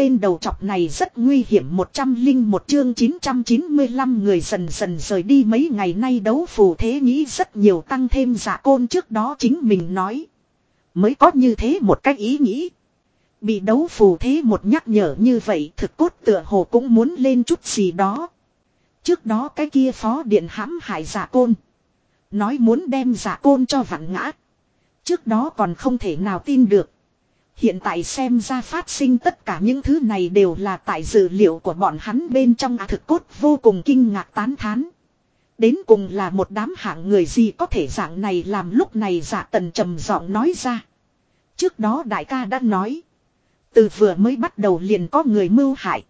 tên đầu chọc này rất nguy hiểm một trăm linh một chương 995 người dần dần rời đi mấy ngày nay đấu phù thế nghĩ rất nhiều, tăng thêm giả côn trước đó chính mình nói. Mới có như thế một cách ý nghĩ. Bị đấu phù thế một nhắc nhở như vậy, thực cốt tựa hồ cũng muốn lên chút gì đó. Trước đó cái kia phó điện hãm hại giả côn. Nói muốn đem giả côn cho vặn ngã. Trước đó còn không thể nào tin được. Hiện tại xem ra phát sinh tất cả những thứ này đều là tại dữ liệu của bọn hắn bên trong à thực cốt vô cùng kinh ngạc tán thán. Đến cùng là một đám hạng người gì có thể dạng này làm lúc này giả tần trầm giọng nói ra. Trước đó đại ca đã nói. Từ vừa mới bắt đầu liền có người mưu hại.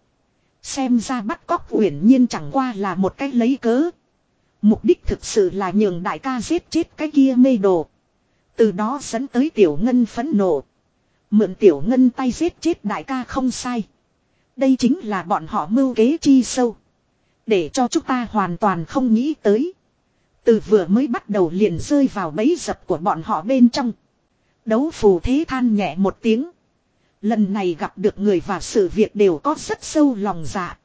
Xem ra bắt cóc uyển nhiên chẳng qua là một cái lấy cớ. Mục đích thực sự là nhường đại ca giết chết cái kia mê đồ. Từ đó dẫn tới tiểu ngân phẫn nộ. Mượn tiểu ngân tay giết chết đại ca không sai. Đây chính là bọn họ mưu kế chi sâu. Để cho chúng ta hoàn toàn không nghĩ tới. Từ vừa mới bắt đầu liền rơi vào bẫy dập của bọn họ bên trong. Đấu phù thế than nhẹ một tiếng. Lần này gặp được người và sự việc đều có rất sâu lòng dạ.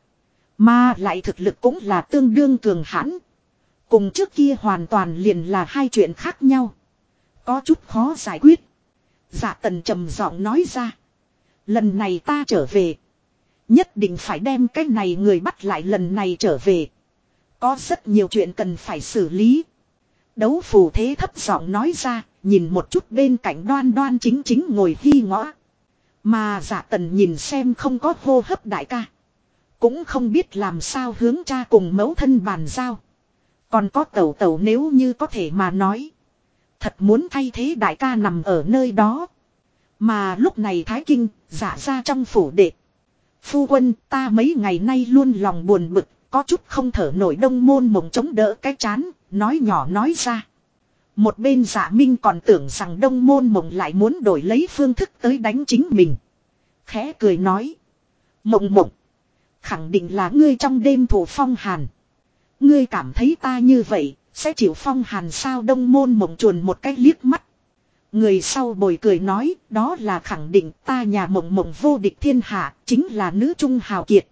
Mà lại thực lực cũng là tương đương cường hãn. Cùng trước kia hoàn toàn liền là hai chuyện khác nhau. Có chút khó giải quyết. Dạ tần trầm giọng nói ra. Lần này ta trở về. Nhất định phải đem cái này người bắt lại lần này trở về. Có rất nhiều chuyện cần phải xử lý. Đấu phù thế thấp giọng nói ra, nhìn một chút bên cạnh đoan đoan chính chính ngồi hy ngõ. Mà giả tần nhìn xem không có hô hấp đại ca. Cũng không biết làm sao hướng cha cùng mẫu thân bàn giao. Còn có tẩu tẩu nếu như có thể mà nói. Thật muốn thay thế đại ca nằm ở nơi đó. Mà lúc này Thái Kinh, giả ra trong phủ đệ. Phu quân ta mấy ngày nay luôn lòng buồn bực, có chút không thở nổi đông môn mộng chống đỡ cái chán, nói nhỏ nói ra. Một bên giả minh còn tưởng rằng đông môn mộng lại muốn đổi lấy phương thức tới đánh chính mình. Khẽ cười nói. Mộng mộng. Khẳng định là ngươi trong đêm thủ phong hàn. Ngươi cảm thấy ta như vậy, sẽ chịu phong hàn sao đông môn mộng chuồn một cái liếc mắt. Người sau bồi cười nói, đó là khẳng định ta nhà mộng mộng vô địch thiên hạ, chính là nữ trung hào kiệt.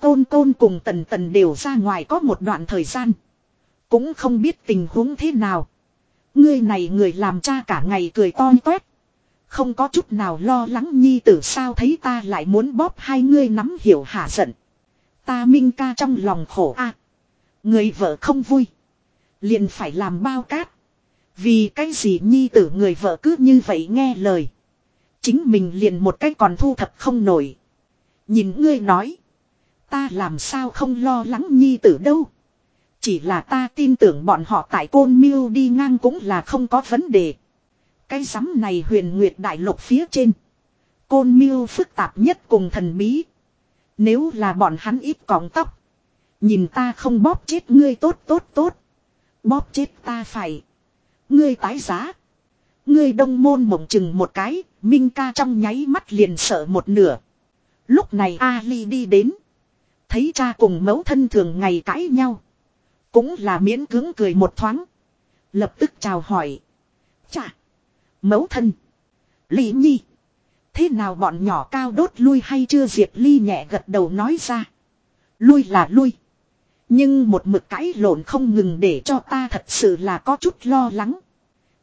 Tôn tôn cùng tần tần đều ra ngoài có một đoạn thời gian. Cũng không biết tình huống thế nào. Ngươi này người làm cha cả ngày cười to toét. Không có chút nào lo lắng nhi tử sao thấy ta lại muốn bóp hai ngươi nắm hiểu hạ giận. Ta minh ca trong lòng khổ a Người vợ không vui. Liền phải làm bao cát. Vì cái gì nhi tử người vợ cứ như vậy nghe lời. Chính mình liền một cái còn thu thập không nổi. Nhìn ngươi nói. Ta làm sao không lo lắng nhi tử đâu. Chỉ là ta tin tưởng bọn họ tại côn miêu đi ngang cũng là không có vấn đề. Cái sắm này huyền nguyệt đại lục phía trên. Côn miêu phức tạp nhất cùng thần bí. Nếu là bọn hắn ít cọng tóc. Nhìn ta không bóp chết ngươi tốt tốt tốt. Bóp chết ta phải. Ngươi tái giá. Ngươi đông môn mộng chừng một cái, Minh ca trong nháy mắt liền sợ một nửa. Lúc này Ali đi đến. Thấy cha cùng mẫu thân thường ngày cãi nhau. Cũng là miễn cưỡng cười một thoáng. Lập tức chào hỏi. Chà. Mẫu thân. Lý nhi. Thế nào bọn nhỏ cao đốt lui hay chưa Diệp Ly nhẹ gật đầu nói ra. Lui là lui. Nhưng một mực cãi lộn không ngừng để cho ta thật sự là có chút lo lắng.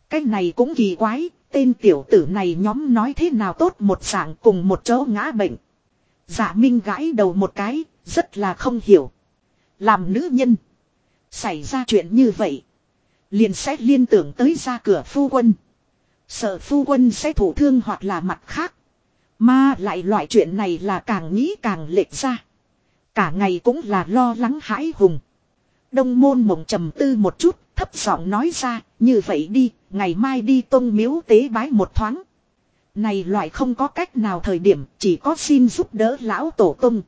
Cái này cũng kỳ quái, tên tiểu tử này nhóm nói thế nào tốt một dạng cùng một chỗ ngã bệnh. Dạ Minh gãi đầu một cái, rất là không hiểu. Làm nữ nhân. Xảy ra chuyện như vậy. Liền sẽ liên tưởng tới ra cửa phu quân. Sợ phu quân sẽ thủ thương hoặc là mặt khác. Mà lại loại chuyện này là càng nghĩ càng lệch ra. Cả ngày cũng là lo lắng hãi hùng. Đông môn mộng trầm tư một chút, thấp giọng nói ra, như vậy đi, ngày mai đi tông miếu tế bái một thoáng. Này loại không có cách nào thời điểm, chỉ có xin giúp đỡ lão tổ tông.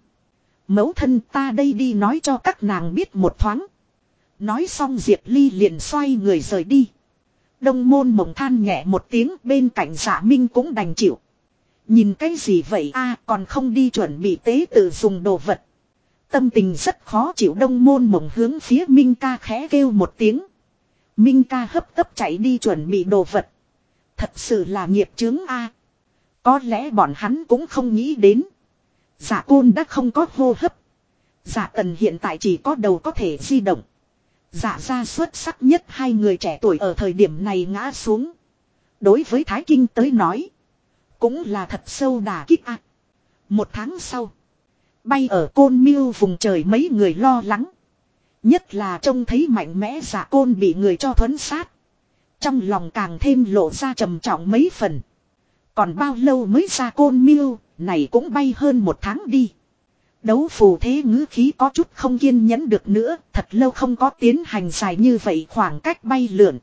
Mẫu thân ta đây đi nói cho các nàng biết một thoáng. Nói xong Diệp Ly liền xoay người rời đi. Đông môn mộng than nhẹ một tiếng bên cạnh giả minh cũng đành chịu. Nhìn cái gì vậy a còn không đi chuẩn bị tế tự dùng đồ vật. Tâm tình rất khó chịu đông môn mộng hướng phía Minh ca khẽ kêu một tiếng. Minh ca hấp tấp chạy đi chuẩn bị đồ vật. Thật sự là nghiệp chướng A. Có lẽ bọn hắn cũng không nghĩ đến. Giả côn đã không có hô hấp. Giả tần hiện tại chỉ có đầu có thể di động. Dạ Giả ra xuất sắc nhất hai người trẻ tuổi ở thời điểm này ngã xuống. Đối với Thái Kinh tới nói. Cũng là thật sâu đà kích a Một tháng sau. Bay ở côn miêu vùng trời mấy người lo lắng. Nhất là trông thấy mạnh mẽ giả côn bị người cho thuấn sát. Trong lòng càng thêm lộ ra trầm trọng mấy phần. Còn bao lâu mới ra côn miêu, này cũng bay hơn một tháng đi. Đấu phù thế ngữ khí có chút không kiên nhẫn được nữa, thật lâu không có tiến hành dài như vậy khoảng cách bay lượn.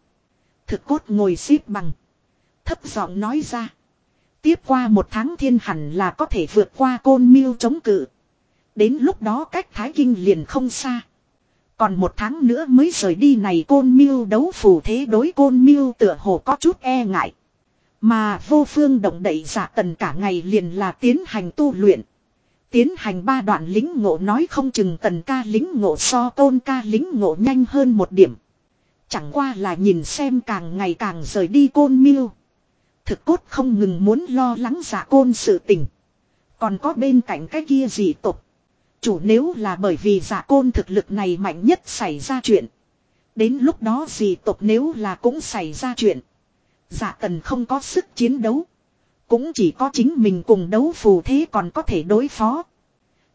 Thực cốt ngồi xếp bằng. Thấp giọng nói ra. Tiếp qua một tháng thiên hẳn là có thể vượt qua côn miêu chống cự. Đến lúc đó cách Thái Kinh liền không xa. Còn một tháng nữa mới rời đi này côn miêu đấu phù thế đối côn miêu tựa hồ có chút e ngại. Mà vô phương động đậy giả tần cả ngày liền là tiến hành tu luyện. Tiến hành ba đoạn lính ngộ nói không chừng tần ca lính ngộ so tôn ca lính ngộ nhanh hơn một điểm. Chẳng qua là nhìn xem càng ngày càng rời đi côn miêu. Thực cốt không ngừng muốn lo lắng giả côn sự tình. Còn có bên cạnh cái kia gì tục. Chủ nếu là bởi vì giả côn thực lực này mạnh nhất xảy ra chuyện. Đến lúc đó gì tộc nếu là cũng xảy ra chuyện. Giả tần không có sức chiến đấu. Cũng chỉ có chính mình cùng đấu phù thế còn có thể đối phó.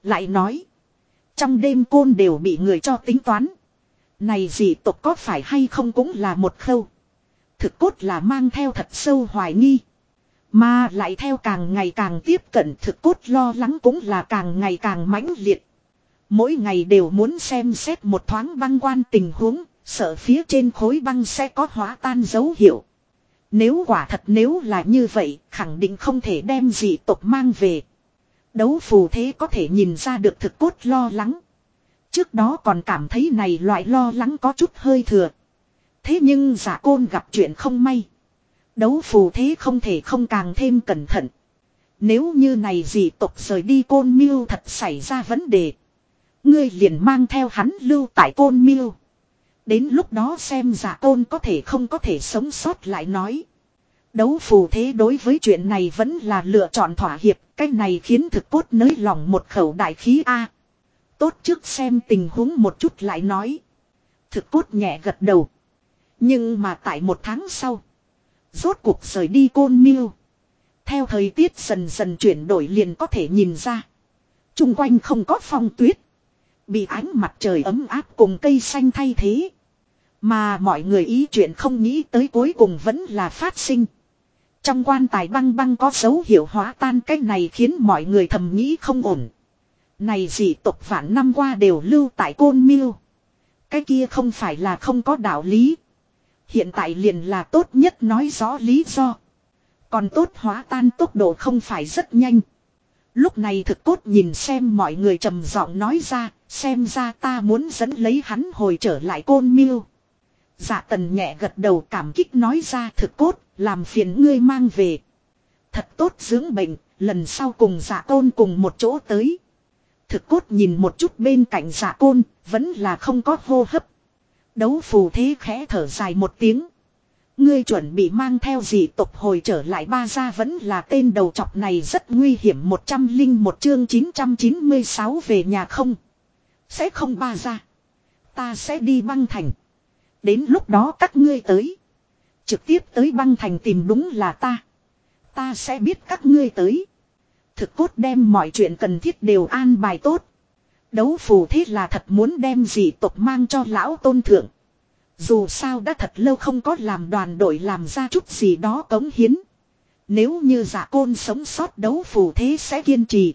Lại nói. Trong đêm côn đều bị người cho tính toán. Này gì tộc có phải hay không cũng là một khâu. Thực cốt là mang theo thật sâu hoài nghi. Mà lại theo càng ngày càng tiếp cận thực cốt lo lắng cũng là càng ngày càng mãnh liệt. Mỗi ngày đều muốn xem xét một thoáng băng quan tình huống, sợ phía trên khối băng sẽ có hóa tan dấu hiệu. Nếu quả thật nếu là như vậy, khẳng định không thể đem dị tộc mang về. Đấu phù thế có thể nhìn ra được thực cốt lo lắng. Trước đó còn cảm thấy này loại lo lắng có chút hơi thừa. Thế nhưng giả côn gặp chuyện không may. Đấu phù thế không thể không càng thêm cẩn thận. Nếu như này dị tộc rời đi côn miêu thật xảy ra vấn đề. Ngươi liền mang theo hắn lưu tại côn miêu. Đến lúc đó xem giả côn có thể không có thể sống sót lại nói. Đấu phù thế đối với chuyện này vẫn là lựa chọn thỏa hiệp. Cái này khiến thực cốt nới lòng một khẩu đại khí A. Tốt trước xem tình huống một chút lại nói. Thực cốt nhẹ gật đầu. Nhưng mà tại một tháng sau. Rốt cuộc rời đi côn miêu. Theo thời tiết dần dần chuyển đổi liền có thể nhìn ra. Trung quanh không có phong tuyết. Bị ánh mặt trời ấm áp cùng cây xanh thay thế. Mà mọi người ý chuyện không nghĩ tới cuối cùng vẫn là phát sinh. Trong quan tài băng băng có dấu hiệu hóa tan cái này khiến mọi người thầm nghĩ không ổn. Này gì tục vạn năm qua đều lưu tại côn miêu. Cái kia không phải là không có đạo lý. Hiện tại liền là tốt nhất nói rõ lý do. Còn tốt hóa tan tốc độ không phải rất nhanh. Lúc này thực cốt nhìn xem mọi người trầm giọng nói ra, xem ra ta muốn dẫn lấy hắn hồi trở lại côn miêu. Dạ tần nhẹ gật đầu cảm kích nói ra thực cốt, làm phiền ngươi mang về. Thật tốt dưỡng bệnh, lần sau cùng dạ tôn cùng một chỗ tới. Thực cốt nhìn một chút bên cạnh dạ côn, vẫn là không có hô hấp. Đấu phù thế khẽ thở dài một tiếng. Ngươi chuẩn bị mang theo gì tục hồi trở lại ba gia vẫn là tên đầu chọc này rất nguy hiểm một trăm linh một chương 996 về nhà không. Sẽ không ba gia. Ta sẽ đi băng thành. Đến lúc đó các ngươi tới. Trực tiếp tới băng thành tìm đúng là ta. Ta sẽ biết các ngươi tới. Thực cốt đem mọi chuyện cần thiết đều an bài tốt. Đấu phù thế là thật muốn đem dị tộc mang cho lão tôn thượng. Dù sao đã thật lâu không có làm đoàn đội làm ra chút gì đó cống hiến. Nếu như giả côn sống sót đấu phù thế sẽ kiên trì.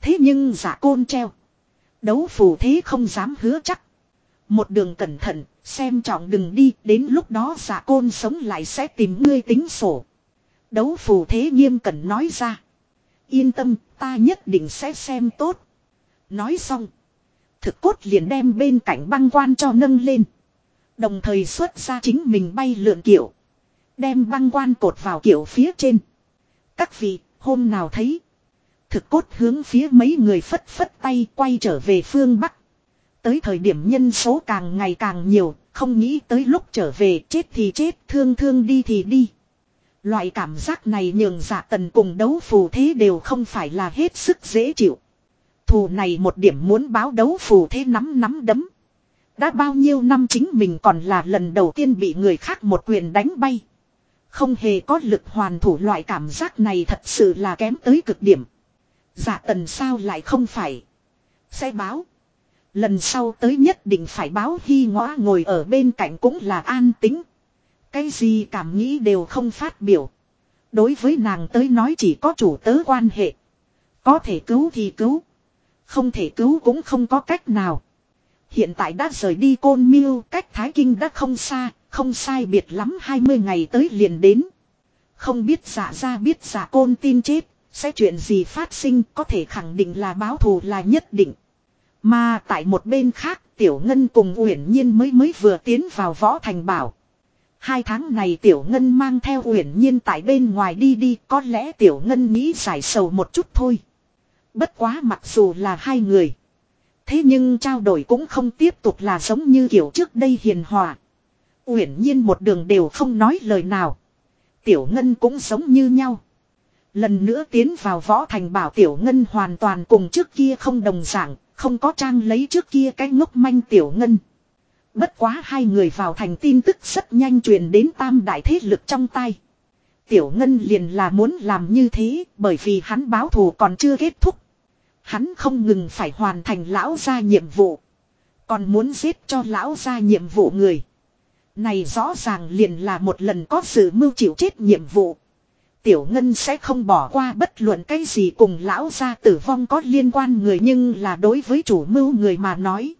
Thế nhưng giả côn treo. Đấu phù thế không dám hứa chắc. Một đường cẩn thận, xem trọng đừng đi, đến lúc đó giả côn sống lại sẽ tìm ngươi tính sổ. Đấu phù thế nghiêm cẩn nói ra. Yên tâm, ta nhất định sẽ xem tốt. Nói xong. Thực cốt liền đem bên cạnh băng quan cho nâng lên. Đồng thời xuất ra chính mình bay lượn kiểu. Đem băng quan cột vào kiểu phía trên. Các vị, hôm nào thấy. Thực cốt hướng phía mấy người phất phất tay quay trở về phương Bắc. Tới thời điểm nhân số càng ngày càng nhiều, không nghĩ tới lúc trở về chết thì chết, thương thương đi thì đi. Loại cảm giác này nhường dạ tần cùng đấu phù thế đều không phải là hết sức dễ chịu thù này một điểm muốn báo đấu phù thế nắm nắm đấm. Đã bao nhiêu năm chính mình còn là lần đầu tiên bị người khác một quyền đánh bay. Không hề có lực hoàn thủ loại cảm giác này thật sự là kém tới cực điểm. Dạ tần sao lại không phải. Sẽ báo. Lần sau tới nhất định phải báo hy ngõ ngồi ở bên cạnh cũng là an tính. Cái gì cảm nghĩ đều không phát biểu. Đối với nàng tới nói chỉ có chủ tớ quan hệ. Có thể cứu thì cứu. Không thể cứu cũng không có cách nào. Hiện tại đã rời đi côn miêu cách Thái Kinh đã không xa, không sai biệt lắm 20 ngày tới liền đến. Không biết giả ra biết giả côn tin chết, sẽ chuyện gì phát sinh có thể khẳng định là báo thù là nhất định. Mà tại một bên khác Tiểu Ngân cùng Uyển Nhiên mới mới vừa tiến vào võ thành bảo. Hai tháng này Tiểu Ngân mang theo Uyển Nhiên tại bên ngoài đi đi có lẽ Tiểu Ngân nghĩ giải sầu một chút thôi. Bất quá mặc dù là hai người. Thế nhưng trao đổi cũng không tiếp tục là giống như kiểu trước đây hiền hòa. Uyển Nhiên một đường đều không nói lời nào. Tiểu Ngân cũng giống như nhau. Lần nữa tiến vào võ thành bảo Tiểu Ngân hoàn toàn cùng trước kia không đồng dạng, không có trang lấy trước kia cái ngốc manh Tiểu Ngân. Bất quá hai người vào thành tin tức rất nhanh truyền đến tam đại thế lực trong tay. Tiểu Ngân liền là muốn làm như thế bởi vì hắn báo thù còn chưa kết thúc. Hắn không ngừng phải hoàn thành lão gia nhiệm vụ. Còn muốn giết cho lão gia nhiệm vụ người. Này rõ ràng liền là một lần có sự mưu chịu chết nhiệm vụ. Tiểu Ngân sẽ không bỏ qua bất luận cái gì cùng lão gia tử vong có liên quan người nhưng là đối với chủ mưu người mà nói.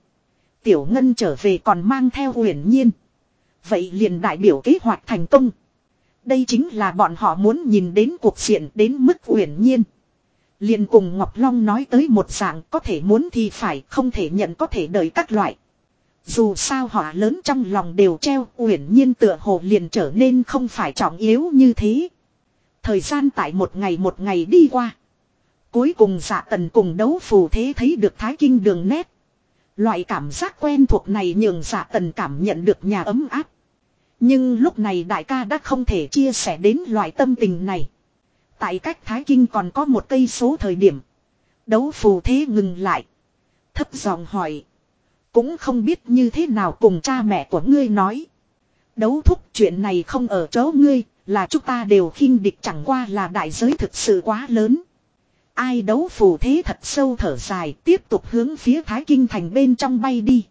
Tiểu Ngân trở về còn mang theo huyền nhiên. Vậy liền đại biểu kế hoạch thành công. Đây chính là bọn họ muốn nhìn đến cuộc diện đến mức huyền nhiên. Liền cùng Ngọc Long nói tới một dạng có thể muốn thì phải, không thể nhận có thể đợi các loại. Dù sao họ lớn trong lòng đều treo, uyển nhiên tựa hồ liền trở nên không phải trọng yếu như thế. Thời gian tại một ngày một ngày đi qua. Cuối cùng dạ tần cùng đấu phù thế thấy được thái kinh đường nét. Loại cảm giác quen thuộc này nhường dạ tần cảm nhận được nhà ấm áp. Nhưng lúc này đại ca đã không thể chia sẻ đến loại tâm tình này. Tại cách Thái Kinh còn có một cây số thời điểm. Đấu phù thế ngừng lại. Thấp giọng hỏi. Cũng không biết như thế nào cùng cha mẹ của ngươi nói. Đấu thúc chuyện này không ở chỗ ngươi, là chúng ta đều khinh địch chẳng qua là đại giới thực sự quá lớn. Ai đấu phù thế thật sâu thở dài tiếp tục hướng phía Thái Kinh thành bên trong bay đi.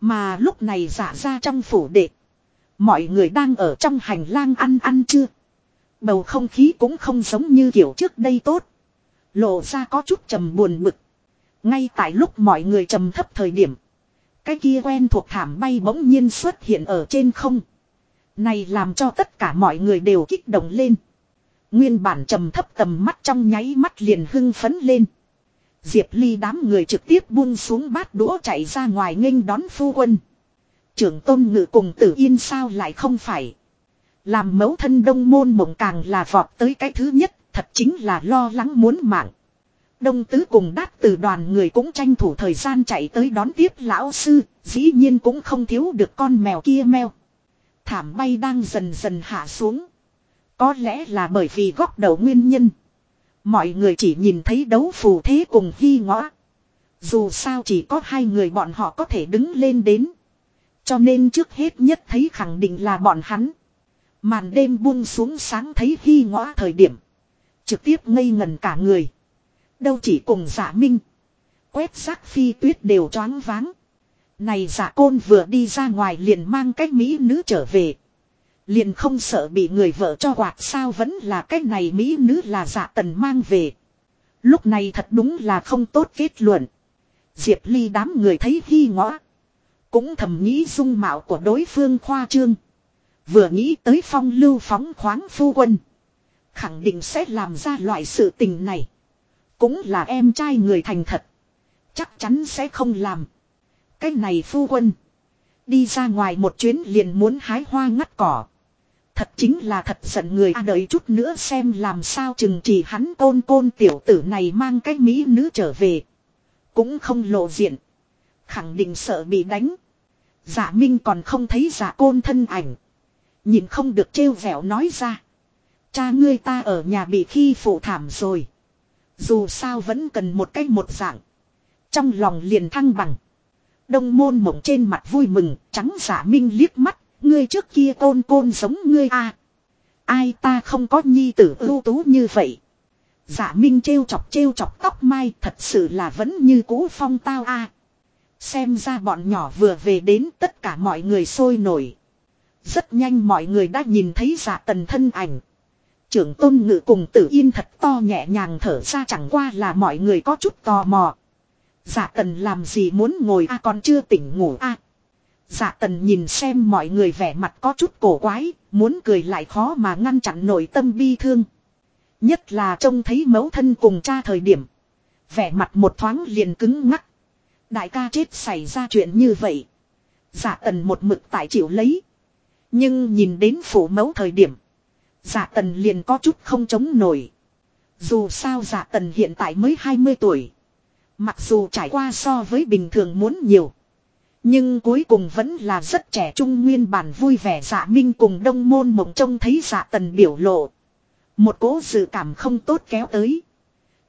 Mà lúc này giả ra trong phủ đệ. Mọi người đang ở trong hành lang ăn ăn chưa. Bầu không khí cũng không giống như kiểu trước đây tốt. Lộ ra có chút trầm buồn bực. Ngay tại lúc mọi người trầm thấp thời điểm. Cái kia quen thuộc thảm bay bỗng nhiên xuất hiện ở trên không. Này làm cho tất cả mọi người đều kích động lên. Nguyên bản trầm thấp tầm mắt trong nháy mắt liền hưng phấn lên. Diệp Ly đám người trực tiếp buông xuống bát đũa chạy ra ngoài nghênh đón phu quân. Trưởng tôn ngự cùng tử yên sao lại không phải. Làm mẫu thân đông môn mộng càng là vọt tới cái thứ nhất, thật chính là lo lắng muốn mạng. Đông tứ cùng đát từ đoàn người cũng tranh thủ thời gian chạy tới đón tiếp lão sư, dĩ nhiên cũng không thiếu được con mèo kia meo. Thảm bay đang dần dần hạ xuống. Có lẽ là bởi vì góc đầu nguyên nhân. Mọi người chỉ nhìn thấy đấu phù thế cùng hy ngõ. Dù sao chỉ có hai người bọn họ có thể đứng lên đến. Cho nên trước hết nhất thấy khẳng định là bọn hắn. Màn đêm buông xuống sáng thấy hy ngõ thời điểm. Trực tiếp ngây ngần cả người. Đâu chỉ cùng giả minh. Quét rác phi tuyết đều choáng váng. Này giả côn vừa đi ra ngoài liền mang cách Mỹ nữ trở về. Liền không sợ bị người vợ cho quạt sao vẫn là cách này Mỹ nữ là giả tần mang về. Lúc này thật đúng là không tốt kết luận. Diệp Ly đám người thấy hy ngõ. Cũng thầm nghĩ dung mạo của đối phương khoa trương. Vừa nghĩ tới phong lưu phóng khoáng phu quân. Khẳng định sẽ làm ra loại sự tình này. Cũng là em trai người thành thật. Chắc chắn sẽ không làm. Cái này phu quân. Đi ra ngoài một chuyến liền muốn hái hoa ngắt cỏ. Thật chính là thật giận người à đợi chút nữa xem làm sao chừng chỉ hắn côn côn tiểu tử này mang cái mỹ nữ trở về. Cũng không lộ diện. Khẳng định sợ bị đánh. Giả Minh còn không thấy giả côn thân ảnh. Nhìn không được trêu vẻo nói ra. Cha ngươi ta ở nhà bị khi phụ thảm rồi. Dù sao vẫn cần một cách một dạng. Trong lòng liền thăng bằng. Đông môn mộng trên mặt vui mừng, trắng giả minh liếc mắt, ngươi trước kia côn côn giống ngươi a Ai ta không có nhi tử ưu tú như vậy. Giả minh trêu chọc trêu chọc tóc mai thật sự là vẫn như cũ phong tao a Xem ra bọn nhỏ vừa về đến tất cả mọi người sôi nổi. Rất nhanh mọi người đã nhìn thấy giả tần thân ảnh. Trưởng tôn ngự cùng tử yên thật to nhẹ nhàng thở ra chẳng qua là mọi người có chút tò mò. Giả tần làm gì muốn ngồi a còn chưa tỉnh ngủ a Giả tần nhìn xem mọi người vẻ mặt có chút cổ quái, muốn cười lại khó mà ngăn chặn nội tâm bi thương. Nhất là trông thấy mẫu thân cùng cha thời điểm. Vẻ mặt một thoáng liền cứng ngắc. Đại ca chết xảy ra chuyện như vậy. Giả tần một mực tại chịu lấy. Nhưng nhìn đến phủ mẫu thời điểm. Giả tần liền có chút không chống nổi. Dù sao giả tần hiện tại mới 20 tuổi. Mặc dù trải qua so với bình thường muốn nhiều. Nhưng cuối cùng vẫn là rất trẻ trung nguyên bản vui vẻ dạ minh cùng đông môn mộng trông thấy dạ tần biểu lộ. Một cố dự cảm không tốt kéo tới.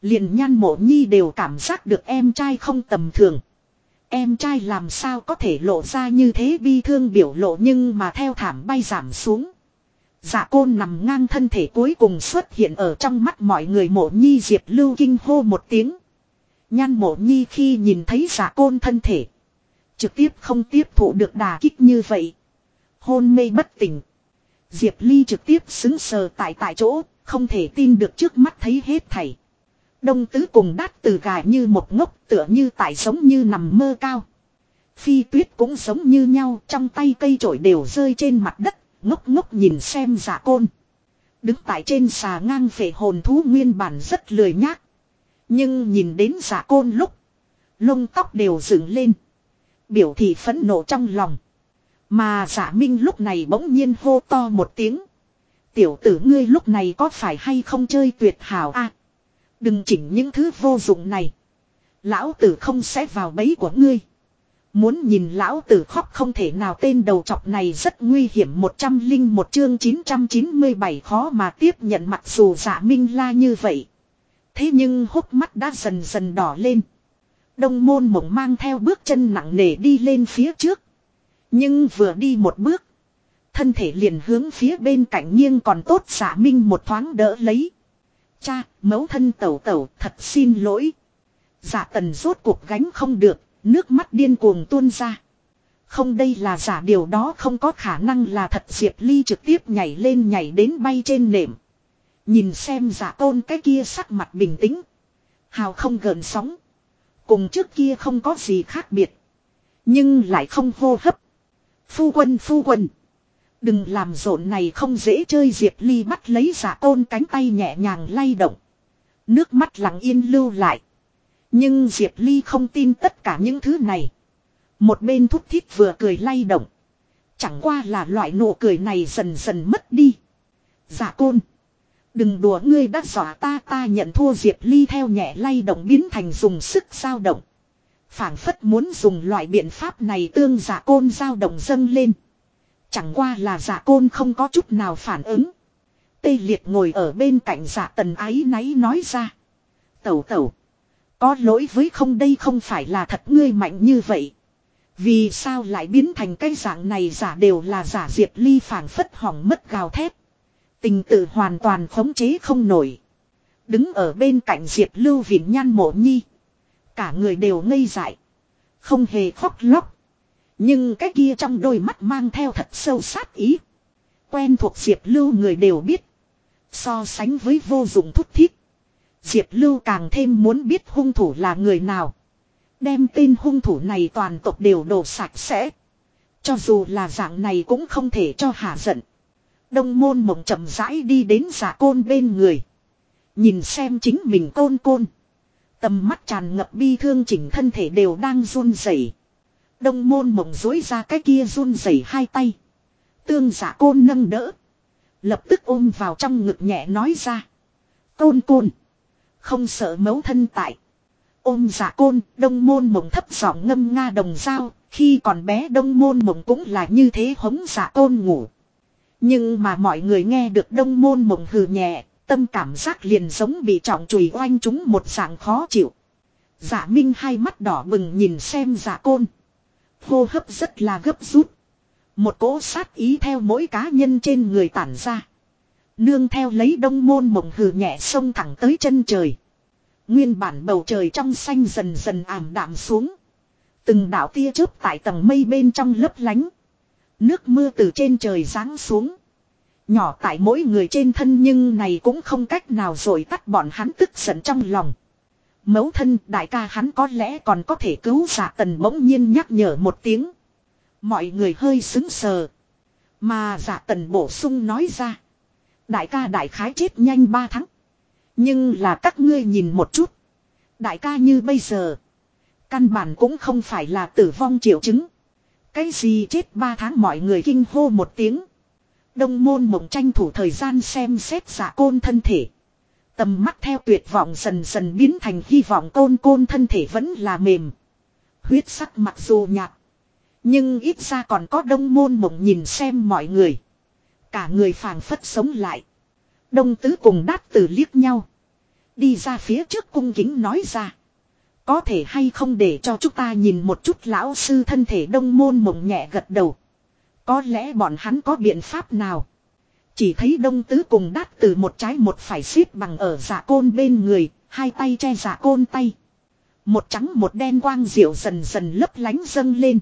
Liền nhan mộ nhi đều cảm giác được em trai không tầm thường. Em trai làm sao có thể lộ ra như thế bi thương biểu lộ nhưng mà theo thảm bay giảm xuống. Dạ côn nằm ngang thân thể cuối cùng xuất hiện ở trong mắt mọi người mộ nhi diệp lưu kinh hô một tiếng. Nhan mộ nhi khi nhìn thấy dạ côn thân thể. Trực tiếp không tiếp thụ được đà kích như vậy. Hôn mê bất tỉnh. Diệp Ly trực tiếp xứng sờ tại tại chỗ, không thể tin được trước mắt thấy hết thảy. Đông tứ cùng đát từ gài như một ngốc tựa như tại sống như nằm mơ cao. Phi tuyết cũng sống như nhau trong tay cây trổi đều rơi trên mặt đất, ngốc ngốc nhìn xem giả côn. Đứng tại trên xà ngang phệ hồn thú nguyên bản rất lười nhác. Nhưng nhìn đến giả côn lúc, lông tóc đều dựng lên. Biểu thị phẫn nộ trong lòng. Mà giả minh lúc này bỗng nhiên hô to một tiếng. Tiểu tử ngươi lúc này có phải hay không chơi tuyệt hảo a Đừng chỉnh những thứ vô dụng này. Lão tử không sẽ vào bẫy của ngươi. Muốn nhìn lão tử khóc không thể nào tên đầu chọc này rất nguy hiểm một trăm linh một chương 997 khó mà tiếp nhận mặc dù giả minh la như vậy. Thế nhưng hốc mắt đã dần dần đỏ lên. Đông môn mộng mang theo bước chân nặng nề đi lên phía trước. Nhưng vừa đi một bước. Thân thể liền hướng phía bên cạnh nghiêng còn tốt giả minh một thoáng đỡ lấy. Cha, mẫu thân tẩu tẩu thật xin lỗi. Giả tần rốt cuộc gánh không được, nước mắt điên cuồng tuôn ra. Không đây là giả điều đó không có khả năng là thật Diệp Ly trực tiếp nhảy lên nhảy đến bay trên nệm. Nhìn xem giả tôn cái kia sắc mặt bình tĩnh. Hào không gần sóng. Cùng trước kia không có gì khác biệt. Nhưng lại không hô hấp. Phu quân phu quân. Đừng làm rộn này không dễ chơi Diệp Ly bắt lấy giả tôn cánh tay nhẹ nhàng lay động. Nước mắt lặng yên lưu lại. Nhưng Diệp Ly không tin tất cả những thứ này. Một bên thúc thiết vừa cười lay động. Chẳng qua là loại nụ cười này dần dần mất đi. Giả côn. Đừng đùa ngươi đã dọa ta ta nhận thua Diệp Ly theo nhẹ lay động biến thành dùng sức dao động. phảng phất muốn dùng loại biện pháp này tương giả côn dao động dâng lên. Chẳng qua là giả côn không có chút nào phản ứng. Tê liệt ngồi ở bên cạnh giả tần ái náy nói ra. Tẩu tẩu. Có lỗi với không đây không phải là thật ngươi mạnh như vậy. Vì sao lại biến thành cái dạng này giả đều là giả diệp ly phảng phất hỏng mất gào thép, Tình tự hoàn toàn khống chế không nổi. Đứng ở bên cạnh diệp lưu viện nhan mộ nhi. Cả người đều ngây dại. Không hề khóc lóc. Nhưng cái kia trong đôi mắt mang theo thật sâu sát ý. Quen thuộc Diệp Lưu người đều biết. So sánh với vô dụng thúc thiết. Diệp Lưu càng thêm muốn biết hung thủ là người nào. Đem tên hung thủ này toàn tộc đều đổ sạch sẽ. Cho dù là dạng này cũng không thể cho hạ giận. Đông môn mộng chậm rãi đi đến giả côn bên người. Nhìn xem chính mình côn côn. Tầm mắt tràn ngập bi thương chỉnh thân thể đều đang run rẩy. Đông môn mộng dối ra cái kia run rẩy hai tay. Tương giả côn nâng đỡ. Lập tức ôm vào trong ngực nhẹ nói ra. Côn côn. Không sợ mấu thân tại. Ôm giả côn, đông môn mộng thấp giọng ngâm nga đồng dao. Khi còn bé đông môn mộng cũng là như thế hống giả côn ngủ. Nhưng mà mọi người nghe được đông môn mộng hừ nhẹ, tâm cảm giác liền giống bị trọng chùy oanh chúng một dạng khó chịu. Dạ Minh hai mắt đỏ bừng nhìn xem giả côn. Hô hấp rất là gấp rút. Một cỗ sát ý theo mỗi cá nhân trên người tản ra. Nương theo lấy đông môn mộng hừ nhẹ sông thẳng tới chân trời. Nguyên bản bầu trời trong xanh dần dần ảm đạm xuống. Từng đảo tia chớp tại tầng mây bên trong lấp lánh. Nước mưa từ trên trời giáng xuống. Nhỏ tại mỗi người trên thân nhưng này cũng không cách nào rồi tắt bọn hắn tức giận trong lòng mẫu thân, đại ca hắn có lẽ còn có thể cứu giả tần bỗng nhiên nhắc nhở một tiếng. Mọi người hơi xứng sờ. Mà giả tần bổ sung nói ra. Đại ca đại khái chết nhanh ba tháng. Nhưng là các ngươi nhìn một chút. Đại ca như bây giờ. Căn bản cũng không phải là tử vong triệu chứng. Cái gì chết ba tháng mọi người kinh hô một tiếng. Đông môn mộng tranh thủ thời gian xem xét giả côn thân thể. Tầm mắt theo tuyệt vọng dần dần biến thành hy vọng côn côn thân thể vẫn là mềm. Huyết sắc mặc dù nhạt. Nhưng ít ra còn có đông môn mộng nhìn xem mọi người. Cả người phàng phất sống lại. Đông tứ cùng đát tử liếc nhau. Đi ra phía trước cung kính nói ra. Có thể hay không để cho chúng ta nhìn một chút lão sư thân thể đông môn mộng nhẹ gật đầu. Có lẽ bọn hắn có biện pháp nào. Chỉ thấy đông tứ cùng đát từ một trái một phải xếp bằng ở giả côn bên người, hai tay che giả côn tay. Một trắng một đen quang diệu dần dần lấp lánh dâng lên.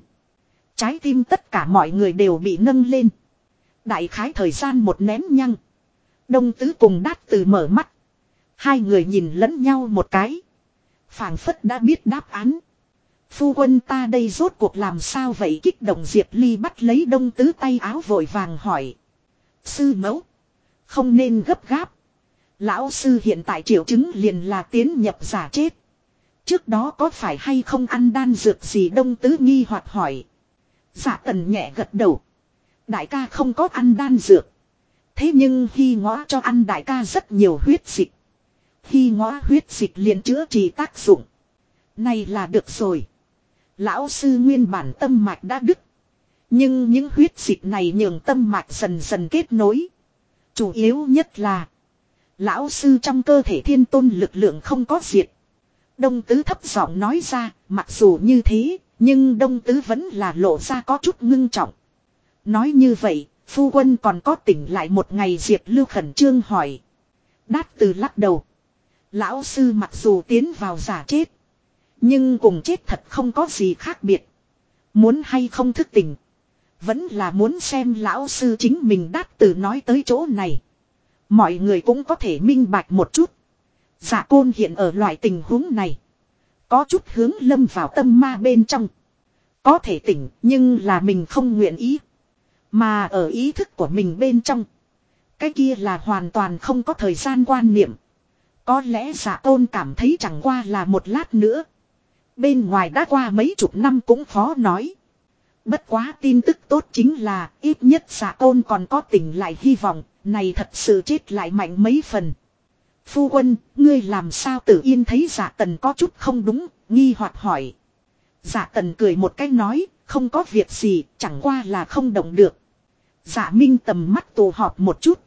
Trái tim tất cả mọi người đều bị nâng lên. Đại khái thời gian một nén nhăng. Đông tứ cùng đát từ mở mắt. Hai người nhìn lẫn nhau một cái. phảng phất đã biết đáp án. Phu quân ta đây rốt cuộc làm sao vậy kích động Diệp Ly bắt lấy đông tứ tay áo vội vàng hỏi. Sư mẫu. Không nên gấp gáp. Lão sư hiện tại triệu chứng liền là tiến nhập giả chết. Trước đó có phải hay không ăn đan dược gì đông tứ nghi hoặc hỏi. Giả tần nhẹ gật đầu. Đại ca không có ăn đan dược. Thế nhưng khi ngõ cho ăn đại ca rất nhiều huyết dịch. Khi ngõ huyết dịch liền chữa trị tác dụng. Này là được rồi. Lão sư nguyên bản tâm mạch đã đứt. Nhưng những huyết dịch này nhường tâm mạch dần dần kết nối. Chủ yếu nhất là. Lão sư trong cơ thể thiên tôn lực lượng không có diệt. Đông tứ thấp giọng nói ra, mặc dù như thế, nhưng đông tứ vẫn là lộ ra có chút ngưng trọng. Nói như vậy, phu quân còn có tỉnh lại một ngày diệt lưu khẩn trương hỏi. Đát từ lắc đầu. Lão sư mặc dù tiến vào giả chết. Nhưng cùng chết thật không có gì khác biệt. Muốn hay không thức tỉnh. Vẫn là muốn xem lão sư chính mình đát từ nói tới chỗ này. Mọi người cũng có thể minh bạch một chút. Giả côn hiện ở loại tình huống này. Có chút hướng lâm vào tâm ma bên trong. Có thể tỉnh, nhưng là mình không nguyện ý. Mà ở ý thức của mình bên trong. Cái kia là hoàn toàn không có thời gian quan niệm. Có lẽ dạ giả tôn cảm thấy chẳng qua là một lát nữa. Bên ngoài đã qua mấy chục năm cũng khó nói. Bất quá tin tức tốt chính là ít nhất dạ giả côn còn có tỉnh lại hy vọng, này thật sự chết lại mạnh mấy phần. Phu quân, ngươi làm sao tự yên thấy giả tần có chút không đúng, nghi hoặc hỏi. Giả tần cười một cách nói, không có việc gì, chẳng qua là không động được. Giả minh tầm mắt tù họp một chút.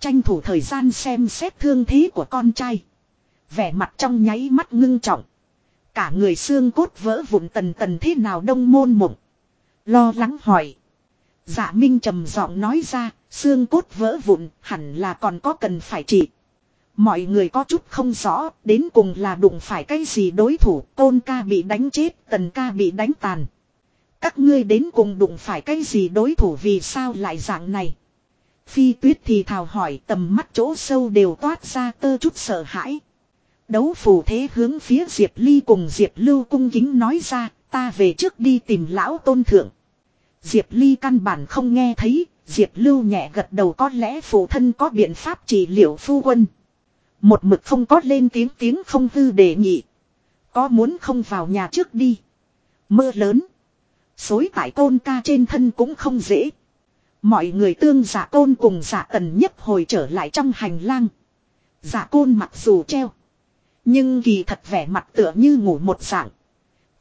Tranh thủ thời gian xem xét thương thế của con trai. Vẻ mặt trong nháy mắt ngưng trọng. Cả người xương cốt vỡ vụn tần tần thế nào đông môn mộng. Lo lắng hỏi. Dạ Minh trầm giọng nói ra, xương cốt vỡ vụn, hẳn là còn có cần phải trị. Mọi người có chút không rõ, đến cùng là đụng phải cái gì đối thủ, tôn ca bị đánh chết, tần ca bị đánh tàn. Các ngươi đến cùng đụng phải cái gì đối thủ vì sao lại dạng này. Phi tuyết thì thào hỏi tầm mắt chỗ sâu đều toát ra tơ chút sợ hãi. Đấu phù thế hướng phía Diệp Ly cùng Diệp Lưu cung kính nói ra, ta về trước đi tìm lão tôn thượng. Diệp Ly căn bản không nghe thấy, Diệp Lưu nhẹ gật đầu có lẽ phụ thân có biện pháp trị liệu phu quân. Một mực không có lên tiếng tiếng không hư đề nghị. Có muốn không vào nhà trước đi. Mưa lớn. Xối tại tôn ca trên thân cũng không dễ. Mọi người tương giả côn cùng giả tần nhất hồi trở lại trong hành lang. Giả côn mặc dù treo. Nhưng kỳ thật vẻ mặt tựa như ngủ một dạng.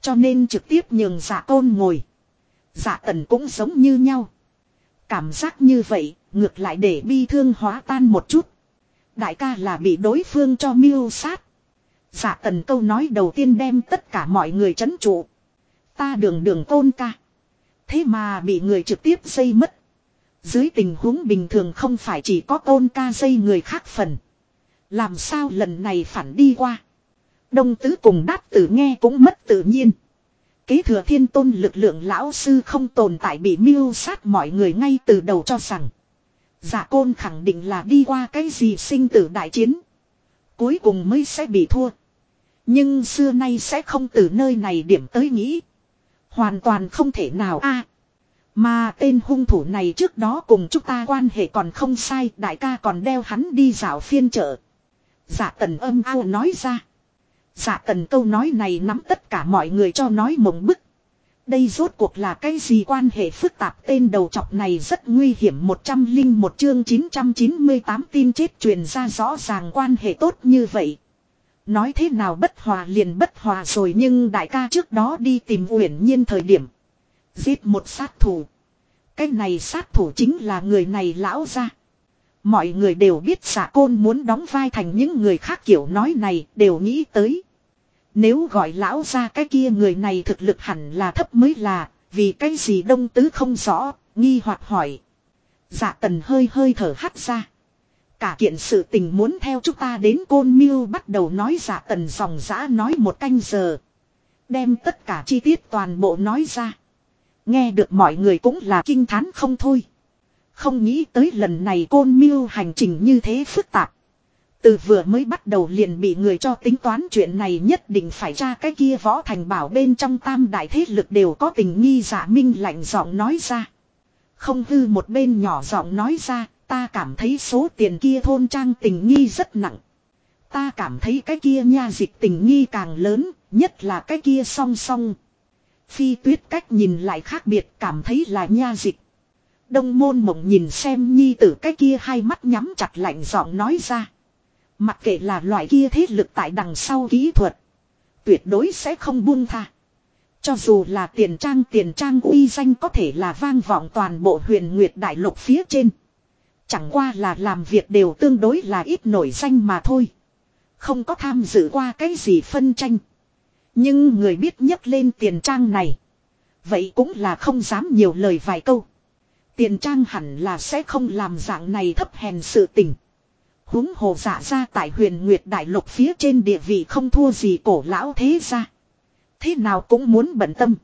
Cho nên trực tiếp nhường giả tôn ngồi. Giả tần cũng giống như nhau. Cảm giác như vậy, ngược lại để bi thương hóa tan một chút. Đại ca là bị đối phương cho miêu sát. giả tần câu nói đầu tiên đem tất cả mọi người chấn trụ. Ta đường đường tôn ca. Thế mà bị người trực tiếp xây mất. Dưới tình huống bình thường không phải chỉ có tôn ca xây người khác phần. Làm sao lần này phản đi qua. Đông tứ cùng đát tử nghe cũng mất tự nhiên. Kế thừa thiên tôn lực lượng lão sư không tồn tại bị mưu sát mọi người ngay từ đầu cho rằng. Giả côn khẳng định là đi qua cái gì sinh tử đại chiến. Cuối cùng mới sẽ bị thua. Nhưng xưa nay sẽ không từ nơi này điểm tới nghĩ. Hoàn toàn không thể nào a. mà tên hung thủ này trước đó cùng chúng ta quan hệ còn không sai, đại ca còn đeo hắn đi dạo phiên chợ. Giả tần âm ao nói ra. Dạ tần câu nói này nắm tất cả mọi người cho nói mộng bức. Đây rốt cuộc là cái gì quan hệ phức tạp tên đầu chọc này rất nguy hiểm một trăm linh một chương 998 tin chết truyền ra rõ ràng quan hệ tốt như vậy. Nói thế nào bất hòa liền bất hòa rồi nhưng đại ca trước đó đi tìm uyển nhiên thời điểm. Giết một sát thủ. Cái này sát thủ chính là người này lão ra. Mọi người đều biết giả côn muốn đóng vai thành những người khác kiểu nói này đều nghĩ tới. Nếu gọi lão ra cái kia người này thực lực hẳn là thấp mới là, vì cái gì đông tứ không rõ, nghi hoặc hỏi. Dạ tần hơi hơi thở hắt ra. Cả kiện sự tình muốn theo chúng ta đến côn miêu bắt đầu nói dạ tần dòng dã nói một canh giờ. Đem tất cả chi tiết toàn bộ nói ra. Nghe được mọi người cũng là kinh thán không thôi. Không nghĩ tới lần này côn mưu hành trình như thế phức tạp. Từ vừa mới bắt đầu liền bị người cho tính toán chuyện này nhất định phải ra cái kia võ thành bảo bên trong tam đại thế lực đều có tình nghi giả minh lạnh giọng nói ra. Không hư một bên nhỏ giọng nói ra, ta cảm thấy số tiền kia thôn trang tình nghi rất nặng. Ta cảm thấy cái kia nha dịch tình nghi càng lớn, nhất là cái kia song song. Phi tuyết cách nhìn lại khác biệt cảm thấy là nha dịch. Đông môn mộng nhìn xem nhi tử cái kia hai mắt nhắm chặt lạnh giọng nói ra. Mặc kệ là loại kia thế lực tại đằng sau kỹ thuật. Tuyệt đối sẽ không buông tha. Cho dù là tiền trang tiền trang uy danh có thể là vang vọng toàn bộ huyền nguyệt đại lục phía trên. Chẳng qua là làm việc đều tương đối là ít nổi danh mà thôi. Không có tham dự qua cái gì phân tranh. Nhưng người biết nhấc lên tiền trang này. Vậy cũng là không dám nhiều lời vài câu. Tiền trang hẳn là sẽ không làm dạng này thấp hèn sự tình Húng hồ giả ra tại huyền nguyệt đại lục phía trên địa vị không thua gì cổ lão thế ra. Thế nào cũng muốn bận tâm.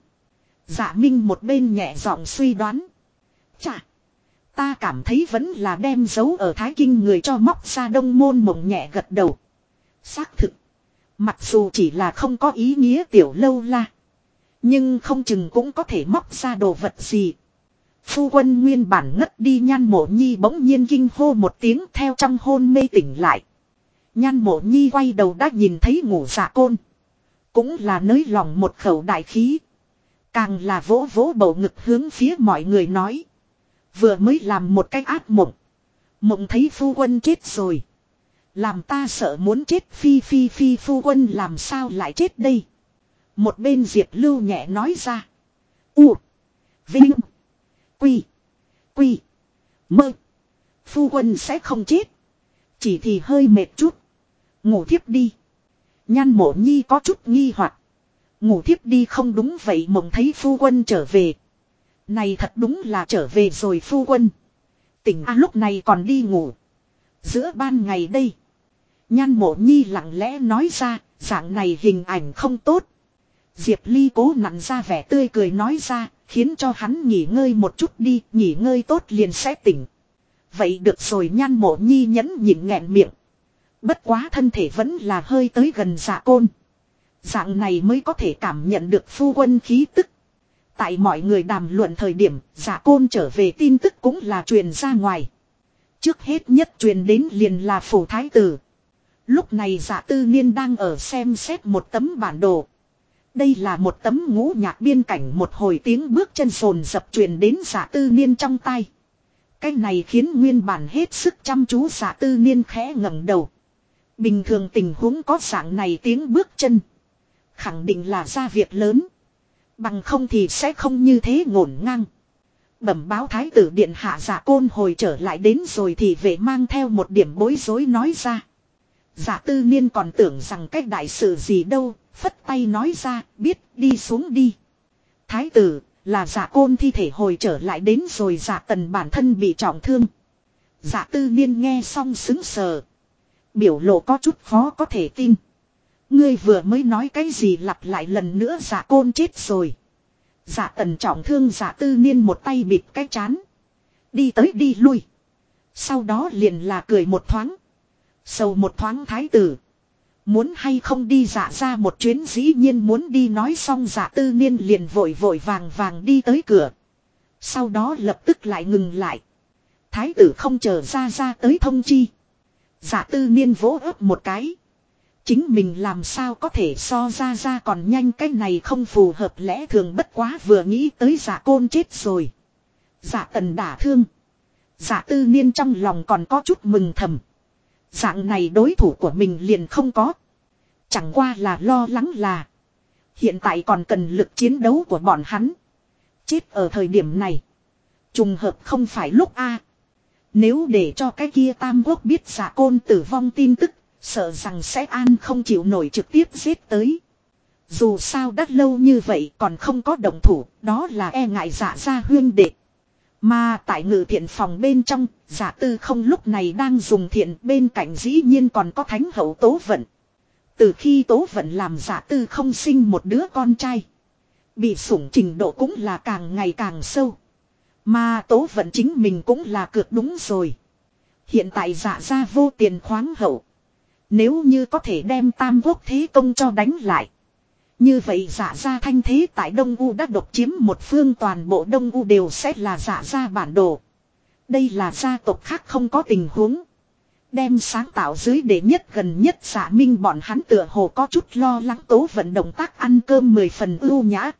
Giả minh một bên nhẹ giọng suy đoán. Chà. Ta cảm thấy vẫn là đem dấu ở thái kinh người cho móc ra đông môn mộng nhẹ gật đầu. Xác thực. Mặc dù chỉ là không có ý nghĩa tiểu lâu la. Nhưng không chừng cũng có thể móc ra đồ vật gì. Phu quân nguyên bản ngất đi, nhan mộ nhi bỗng nhiên kinh hô một tiếng theo trong hôn mê tỉnh lại. Nhan mộ nhi quay đầu đã nhìn thấy ngủ giả côn. Cũng là nới lòng một khẩu đại khí. Càng là vỗ vỗ bầu ngực hướng phía mọi người nói. Vừa mới làm một cái ác mộng. Mộng thấy phu quân chết rồi. Làm ta sợ muốn chết, phi phi phi phu quân làm sao lại chết đây. Một bên diệp lưu nhẹ nói ra. U. Vinh. Quy. Quy. Mơ. Phu quân sẽ không chết. Chỉ thì hơi mệt chút. Ngủ thiếp đi. Nhan mộ nhi có chút nghi hoặc Ngủ thiếp đi không đúng vậy mộng thấy phu quân trở về. Này thật đúng là trở về rồi phu quân. Tỉnh a lúc này còn đi ngủ. Giữa ban ngày đây. Nhan mộ nhi lặng lẽ nói ra, dạng này hình ảnh không tốt. Diệp Ly cố nặn ra vẻ tươi cười nói ra, Khiến cho hắn nghỉ ngơi một chút đi, nghỉ ngơi tốt liền sẽ tỉnh. Vậy được rồi nhan mộ nhi nhẫn nhịn nghẹn miệng. Bất quá thân thể vẫn là hơi tới gần dạ côn. Dạng này mới có thể cảm nhận được phu quân khí tức. Tại mọi người đàm luận thời điểm, giả dạ côn trở về tin tức cũng là truyền ra ngoài. Trước hết nhất truyền đến liền là phủ thái tử. Lúc này giả tư niên đang ở xem xét một tấm bản đồ. Đây là một tấm ngũ nhạc biên cảnh một hồi tiếng bước chân sồn dập truyền đến giả tư niên trong tay. Cái này khiến nguyên bản hết sức chăm chú giả tư niên khẽ ngẩng đầu. Bình thường tình huống có dạng này tiếng bước chân. Khẳng định là ra việc lớn. Bằng không thì sẽ không như thế ngổn ngang. Bẩm báo thái tử điện hạ giả côn hồi trở lại đến rồi thì về mang theo một điểm bối rối nói ra. Giả tư niên còn tưởng rằng cách đại sự gì đâu, phất tay nói ra, biết, đi xuống đi. Thái tử, là giả côn thi thể hồi trở lại đến rồi giả tần bản thân bị trọng thương. Giả tư niên nghe xong xứng sờ. Biểu lộ có chút khó có thể tin. Ngươi vừa mới nói cái gì lặp lại lần nữa giả côn chết rồi. Giả tần trọng thương giả tư niên một tay bịt cái chán. Đi tới đi lui. Sau đó liền là cười một thoáng. Sầu một thoáng thái tử. Muốn hay không đi dạ ra một chuyến dĩ nhiên muốn đi nói xong dạ tư niên liền vội vội vàng vàng đi tới cửa. Sau đó lập tức lại ngừng lại. Thái tử không chờ ra ra tới thông chi. Dạ tư niên vỗ ấp một cái. Chính mình làm sao có thể so ra ra còn nhanh, cái này không phù hợp lẽ thường bất quá vừa nghĩ tới giả dạ côn chết rồi. Giả dạ tần đả thương. Giả dạ tư niên trong lòng còn có chút mừng thầm. Dạng này đối thủ của mình liền không có. Chẳng qua là lo lắng là. Hiện tại còn cần lực chiến đấu của bọn hắn. Chết ở thời điểm này. Trùng hợp không phải lúc A. Nếu để cho cái kia tam quốc biết giả côn tử vong tin tức. Sợ rằng sẽ an không chịu nổi trực tiếp giết tới. Dù sao đã lâu như vậy còn không có động thủ. Đó là e ngại giả ra huyên đệ. Mà tại ngự thiện phòng bên trong, giả tư không lúc này đang dùng thiện bên cạnh dĩ nhiên còn có thánh hậu tố vận. Từ khi tố vận làm giả tư không sinh một đứa con trai. Bị sủng trình độ cũng là càng ngày càng sâu. Mà tố vận chính mình cũng là cược đúng rồi. Hiện tại giả ra vô tiền khoáng hậu. Nếu như có thể đem tam quốc thế công cho đánh lại. Như vậy giả ra thanh thế tại Đông U đã độc chiếm một phương toàn bộ Đông U đều sẽ là giả ra bản đồ. Đây là gia tộc khác không có tình huống. Đem sáng tạo dưới để nhất gần nhất giả minh bọn hắn tựa hồ có chút lo lắng tố vận động tác ăn cơm mười phần ưu nhã.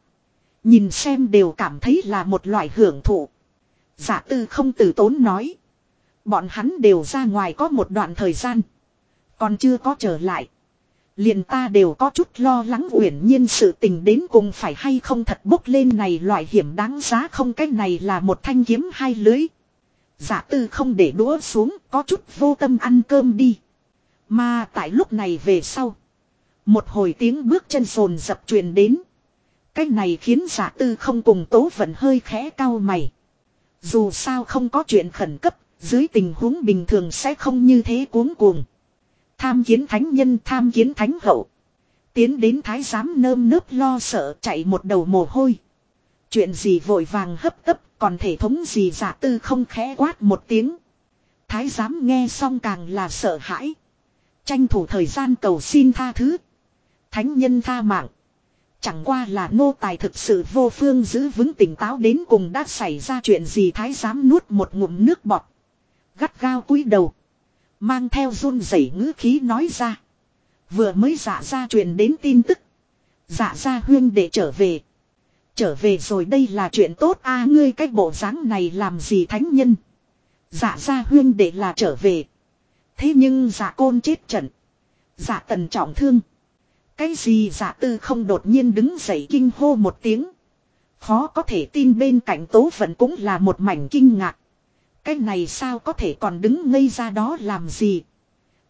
Nhìn xem đều cảm thấy là một loại hưởng thụ. Giả tư không từ tốn nói. Bọn hắn đều ra ngoài có một đoạn thời gian. Còn chưa có trở lại. Liền ta đều có chút lo lắng uyển nhiên sự tình đến cùng phải hay không thật bốc lên này loại hiểm đáng giá không cái này là một thanh kiếm hai lưới. Giả tư không để đũa xuống có chút vô tâm ăn cơm đi. Mà tại lúc này về sau. Một hồi tiếng bước chân sồn dập truyền đến. Cái này khiến giả tư không cùng tố vận hơi khẽ cao mày. Dù sao không có chuyện khẩn cấp, dưới tình huống bình thường sẽ không như thế cuống cuồng. Tham kiến thánh nhân tham kiến thánh hậu. Tiến đến thái giám nơm nớp lo sợ chạy một đầu mồ hôi. Chuyện gì vội vàng hấp tấp còn thể thống gì giả tư không khẽ quát một tiếng. Thái giám nghe xong càng là sợ hãi. Tranh thủ thời gian cầu xin tha thứ. Thánh nhân tha mạng. Chẳng qua là nô tài thực sự vô phương giữ vững tỉnh táo đến cùng đã xảy ra chuyện gì thái giám nuốt một ngụm nước bọt. Gắt gao cúi đầu. Mang theo run rẩy ngữ khí nói ra. Vừa mới giả ra truyền đến tin tức. Giả ra huyên để trở về. Trở về rồi đây là chuyện tốt a, ngươi cái bộ dáng này làm gì thánh nhân. dạ ra huyên để là trở về. Thế nhưng dạ côn chết trận. dạ tần trọng thương. Cái gì dạ tư không đột nhiên đứng dậy kinh hô một tiếng. Khó có thể tin bên cạnh tố vẫn cũng là một mảnh kinh ngạc. Cái này sao có thể còn đứng ngây ra đó làm gì.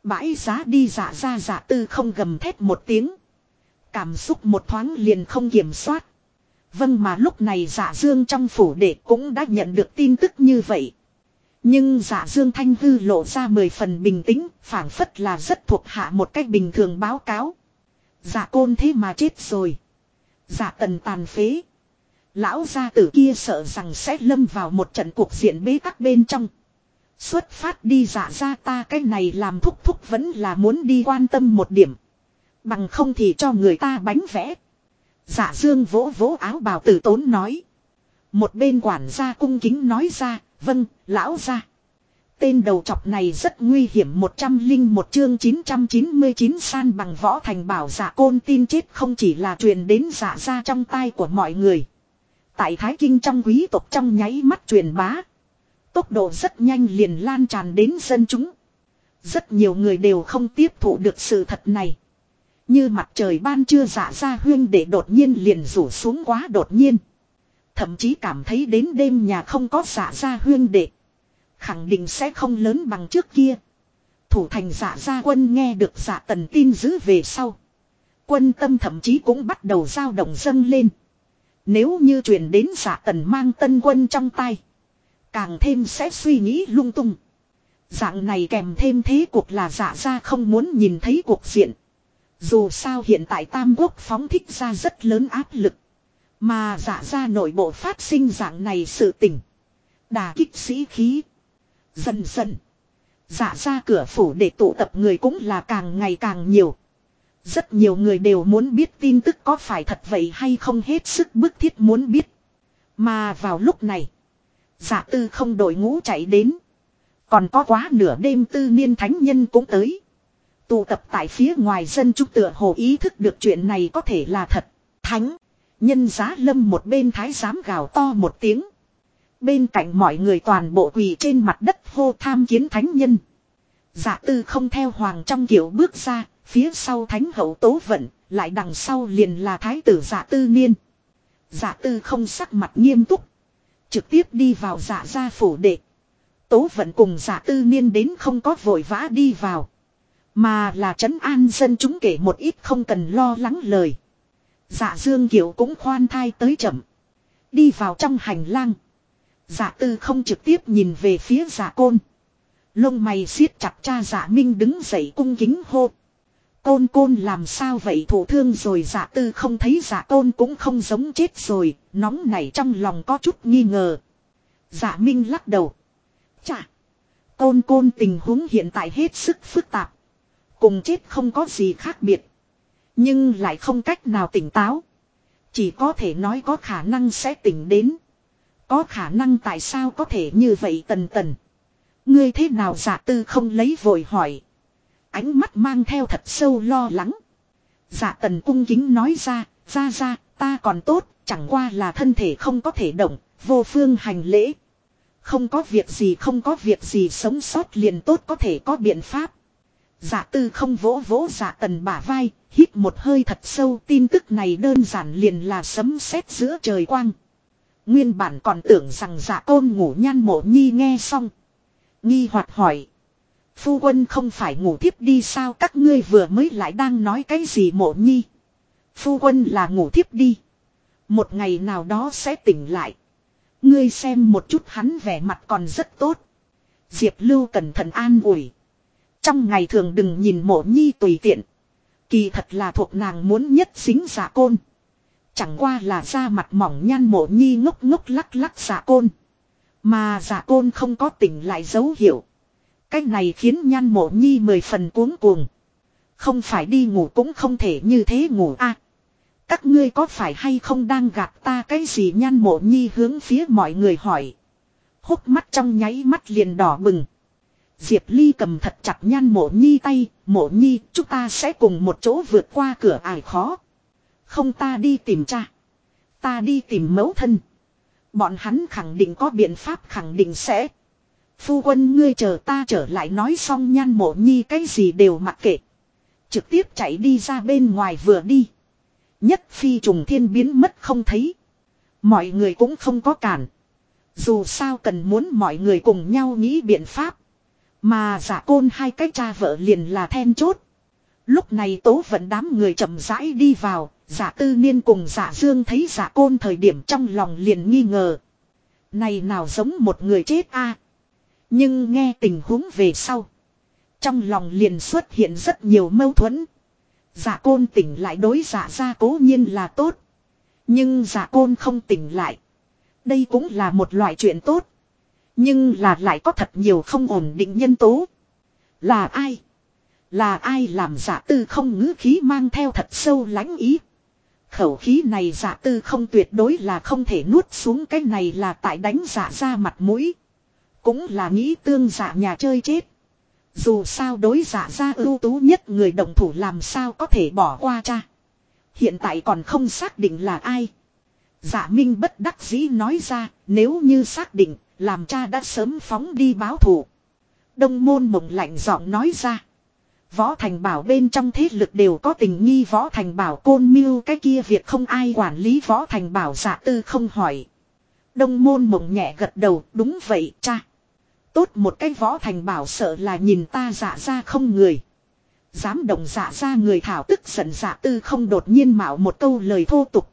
Bãi giá đi dạ ra dạ tư không gầm thét một tiếng. Cảm xúc một thoáng liền không kiểm soát. Vâng mà lúc này giả dương trong phủ đệ cũng đã nhận được tin tức như vậy. Nhưng giả dương thanh hư lộ ra mười phần bình tĩnh, phảng phất là rất thuộc hạ một cách bình thường báo cáo. Giả côn thế mà chết rồi. Giả tần tàn phế. Lão gia tử kia sợ rằng sẽ lâm vào một trận cuộc diện bế tắc bên trong. Xuất phát đi giả ra ta cái này làm thúc thúc vẫn là muốn đi quan tâm một điểm. Bằng không thì cho người ta bánh vẽ. Giả dương vỗ vỗ áo bào tử tốn nói. Một bên quản gia cung kính nói ra, vâng, lão gia. Tên đầu chọc này rất nguy hiểm một trăm linh một chương 999 san bằng võ thành bảo giả côn tin chết không chỉ là truyền đến giả ra trong tai của mọi người. Tại Thái Kinh trong quý tộc trong nháy mắt truyền bá. Tốc độ rất nhanh liền lan tràn đến dân chúng. Rất nhiều người đều không tiếp thụ được sự thật này. Như mặt trời ban trưa dạ ra huyên để đột nhiên liền rủ xuống quá đột nhiên. Thậm chí cảm thấy đến đêm nhà không có dạ ra huyên đệ. Khẳng định sẽ không lớn bằng trước kia. Thủ thành giả ra quân nghe được giả tần tin giữ về sau. Quân tâm thậm chí cũng bắt đầu dao động dâng lên. Nếu như truyền đến giả tần mang tân quân trong tay. Càng thêm sẽ suy nghĩ lung tung. Dạng này kèm thêm thế cuộc là giả ra không muốn nhìn thấy cuộc diện. Dù sao hiện tại Tam Quốc phóng thích ra rất lớn áp lực. Mà giả ra nội bộ phát sinh dạng này sự tình, Đà kích sĩ khí. Dần dần. Giả ra cửa phủ để tụ tập người cũng là càng ngày càng nhiều. Rất nhiều người đều muốn biết tin tức có phải thật vậy hay không hết sức bức thiết muốn biết. Mà vào lúc này. Giả tư không đội ngũ chạy đến. Còn có quá nửa đêm tư niên thánh nhân cũng tới. Tụ tập tại phía ngoài dân chúng tựa hồ ý thức được chuyện này có thể là thật. Thánh. Nhân giá lâm một bên thái giám gào to một tiếng. Bên cạnh mọi người toàn bộ quỳ trên mặt đất hô tham kiến thánh nhân. giả tư không theo hoàng trong kiểu bước ra, phía sau thánh hậu tố vận, lại đằng sau liền là thái tử giả tư niên. giả tư không sắc mặt nghiêm túc. Trực tiếp đi vào giả gia phủ đệ. Tố vận cùng giả tư niên đến không có vội vã đi vào. Mà là trấn an dân chúng kể một ít không cần lo lắng lời. Dạ dương kiều cũng khoan thai tới chậm. Đi vào trong hành lang. Dạ tư không trực tiếp nhìn về phía dạ côn. Lông mày siết chặt cha dạ minh đứng dậy cung kính hô. Côn côn làm sao vậy thủ thương rồi dạ tư không thấy dạ côn cũng không giống chết rồi, nóng nảy trong lòng có chút nghi ngờ. Dạ minh lắc đầu. Chà! Côn côn tình huống hiện tại hết sức phức tạp. Cùng chết không có gì khác biệt. Nhưng lại không cách nào tỉnh táo. Chỉ có thể nói có khả năng sẽ tỉnh đến. Có khả năng tại sao có thể như vậy tần tần. Ngươi thế nào giả tư không lấy vội hỏi. Ánh mắt mang theo thật sâu lo lắng. Giả tần cung kính nói ra, ra ra, ta còn tốt, chẳng qua là thân thể không có thể động, vô phương hành lễ. Không có việc gì không có việc gì sống sót liền tốt có thể có biện pháp. Giả tư không vỗ vỗ giả tần bả vai, hít một hơi thật sâu tin tức này đơn giản liền là sấm sét giữa trời quang. Nguyên bản còn tưởng rằng giả tôn ngủ nhan mộ nhi nghe xong. Nghi hoạt hỏi. Phu quân không phải ngủ thiếp đi sao các ngươi vừa mới lại đang nói cái gì mộ nhi. Phu quân là ngủ thiếp đi. Một ngày nào đó sẽ tỉnh lại. Ngươi xem một chút hắn vẻ mặt còn rất tốt. Diệp Lưu cẩn thận an ủi. Trong ngày thường đừng nhìn mộ nhi tùy tiện. Kỳ thật là thuộc nàng muốn nhất xính giả côn. Chẳng qua là da mặt mỏng nhan mộ nhi ngốc ngốc lắc lắc giả côn. Mà giả côn không có tỉnh lại dấu hiệu. Cái này khiến nhan mộ nhi mười phần cuống cuồng. Không phải đi ngủ cũng không thể như thế ngủ a. À, các ngươi có phải hay không đang gạt ta cái gì nhan mộ nhi hướng phía mọi người hỏi. hút mắt trong nháy mắt liền đỏ bừng. Diệp Ly cầm thật chặt nhan mộ nhi tay, mộ nhi chúng ta sẽ cùng một chỗ vượt qua cửa ải khó. Không ta đi tìm cha. Ta đi tìm mẫu thân. Bọn hắn khẳng định có biện pháp khẳng định sẽ. Phu quân ngươi chờ ta trở lại nói xong nhan mộ nhi cái gì đều mặc kệ. Trực tiếp chạy đi ra bên ngoài vừa đi. Nhất phi trùng thiên biến mất không thấy. Mọi người cũng không có cản. Dù sao cần muốn mọi người cùng nhau nghĩ biện pháp. Mà giả côn hai cái cha vợ liền là then chốt. Lúc này tố vận đám người chậm rãi đi vào, giả tư niên cùng giả dương thấy giả côn thời điểm trong lòng liền nghi ngờ. Này nào giống một người chết a Nhưng nghe tình huống về sau. Trong lòng liền xuất hiện rất nhiều mâu thuẫn. Giả côn tỉnh lại đối giả ra cố nhiên là tốt. Nhưng giả côn không tỉnh lại. Đây cũng là một loại chuyện tốt. Nhưng là lại có thật nhiều không ổn định nhân tố. Là ai? Là ai làm giả tư không ngữ khí mang theo thật sâu lãnh ý. Khẩu khí này giả tư không tuyệt đối là không thể nuốt xuống, cái này là tại đánh giả ra mặt mũi. Cũng là nghĩ tương giả nhà chơi chết. Dù sao đối giả ra ưu tú nhất người đồng thủ làm sao có thể bỏ qua cha. Hiện tại còn không xác định là ai. Giả minh bất đắc dĩ nói ra, nếu như xác định, làm cha đã sớm phóng đi báo thù. Đông môn mộng lạnh giọng nói ra. Võ thành bảo bên trong thế lực đều có tình nghi võ thành bảo côn mưu, cái kia việc không ai quản lý võ thành bảo giả tư không hỏi. Đông môn mộng nhẹ gật đầu, đúng vậy, cha. tốt một cái võ thành bảo sợ là nhìn ta dạ ra không người. Dám động dạ ra người thảo tức giận dạ tư không đột nhiên mạo một câu lời thô tục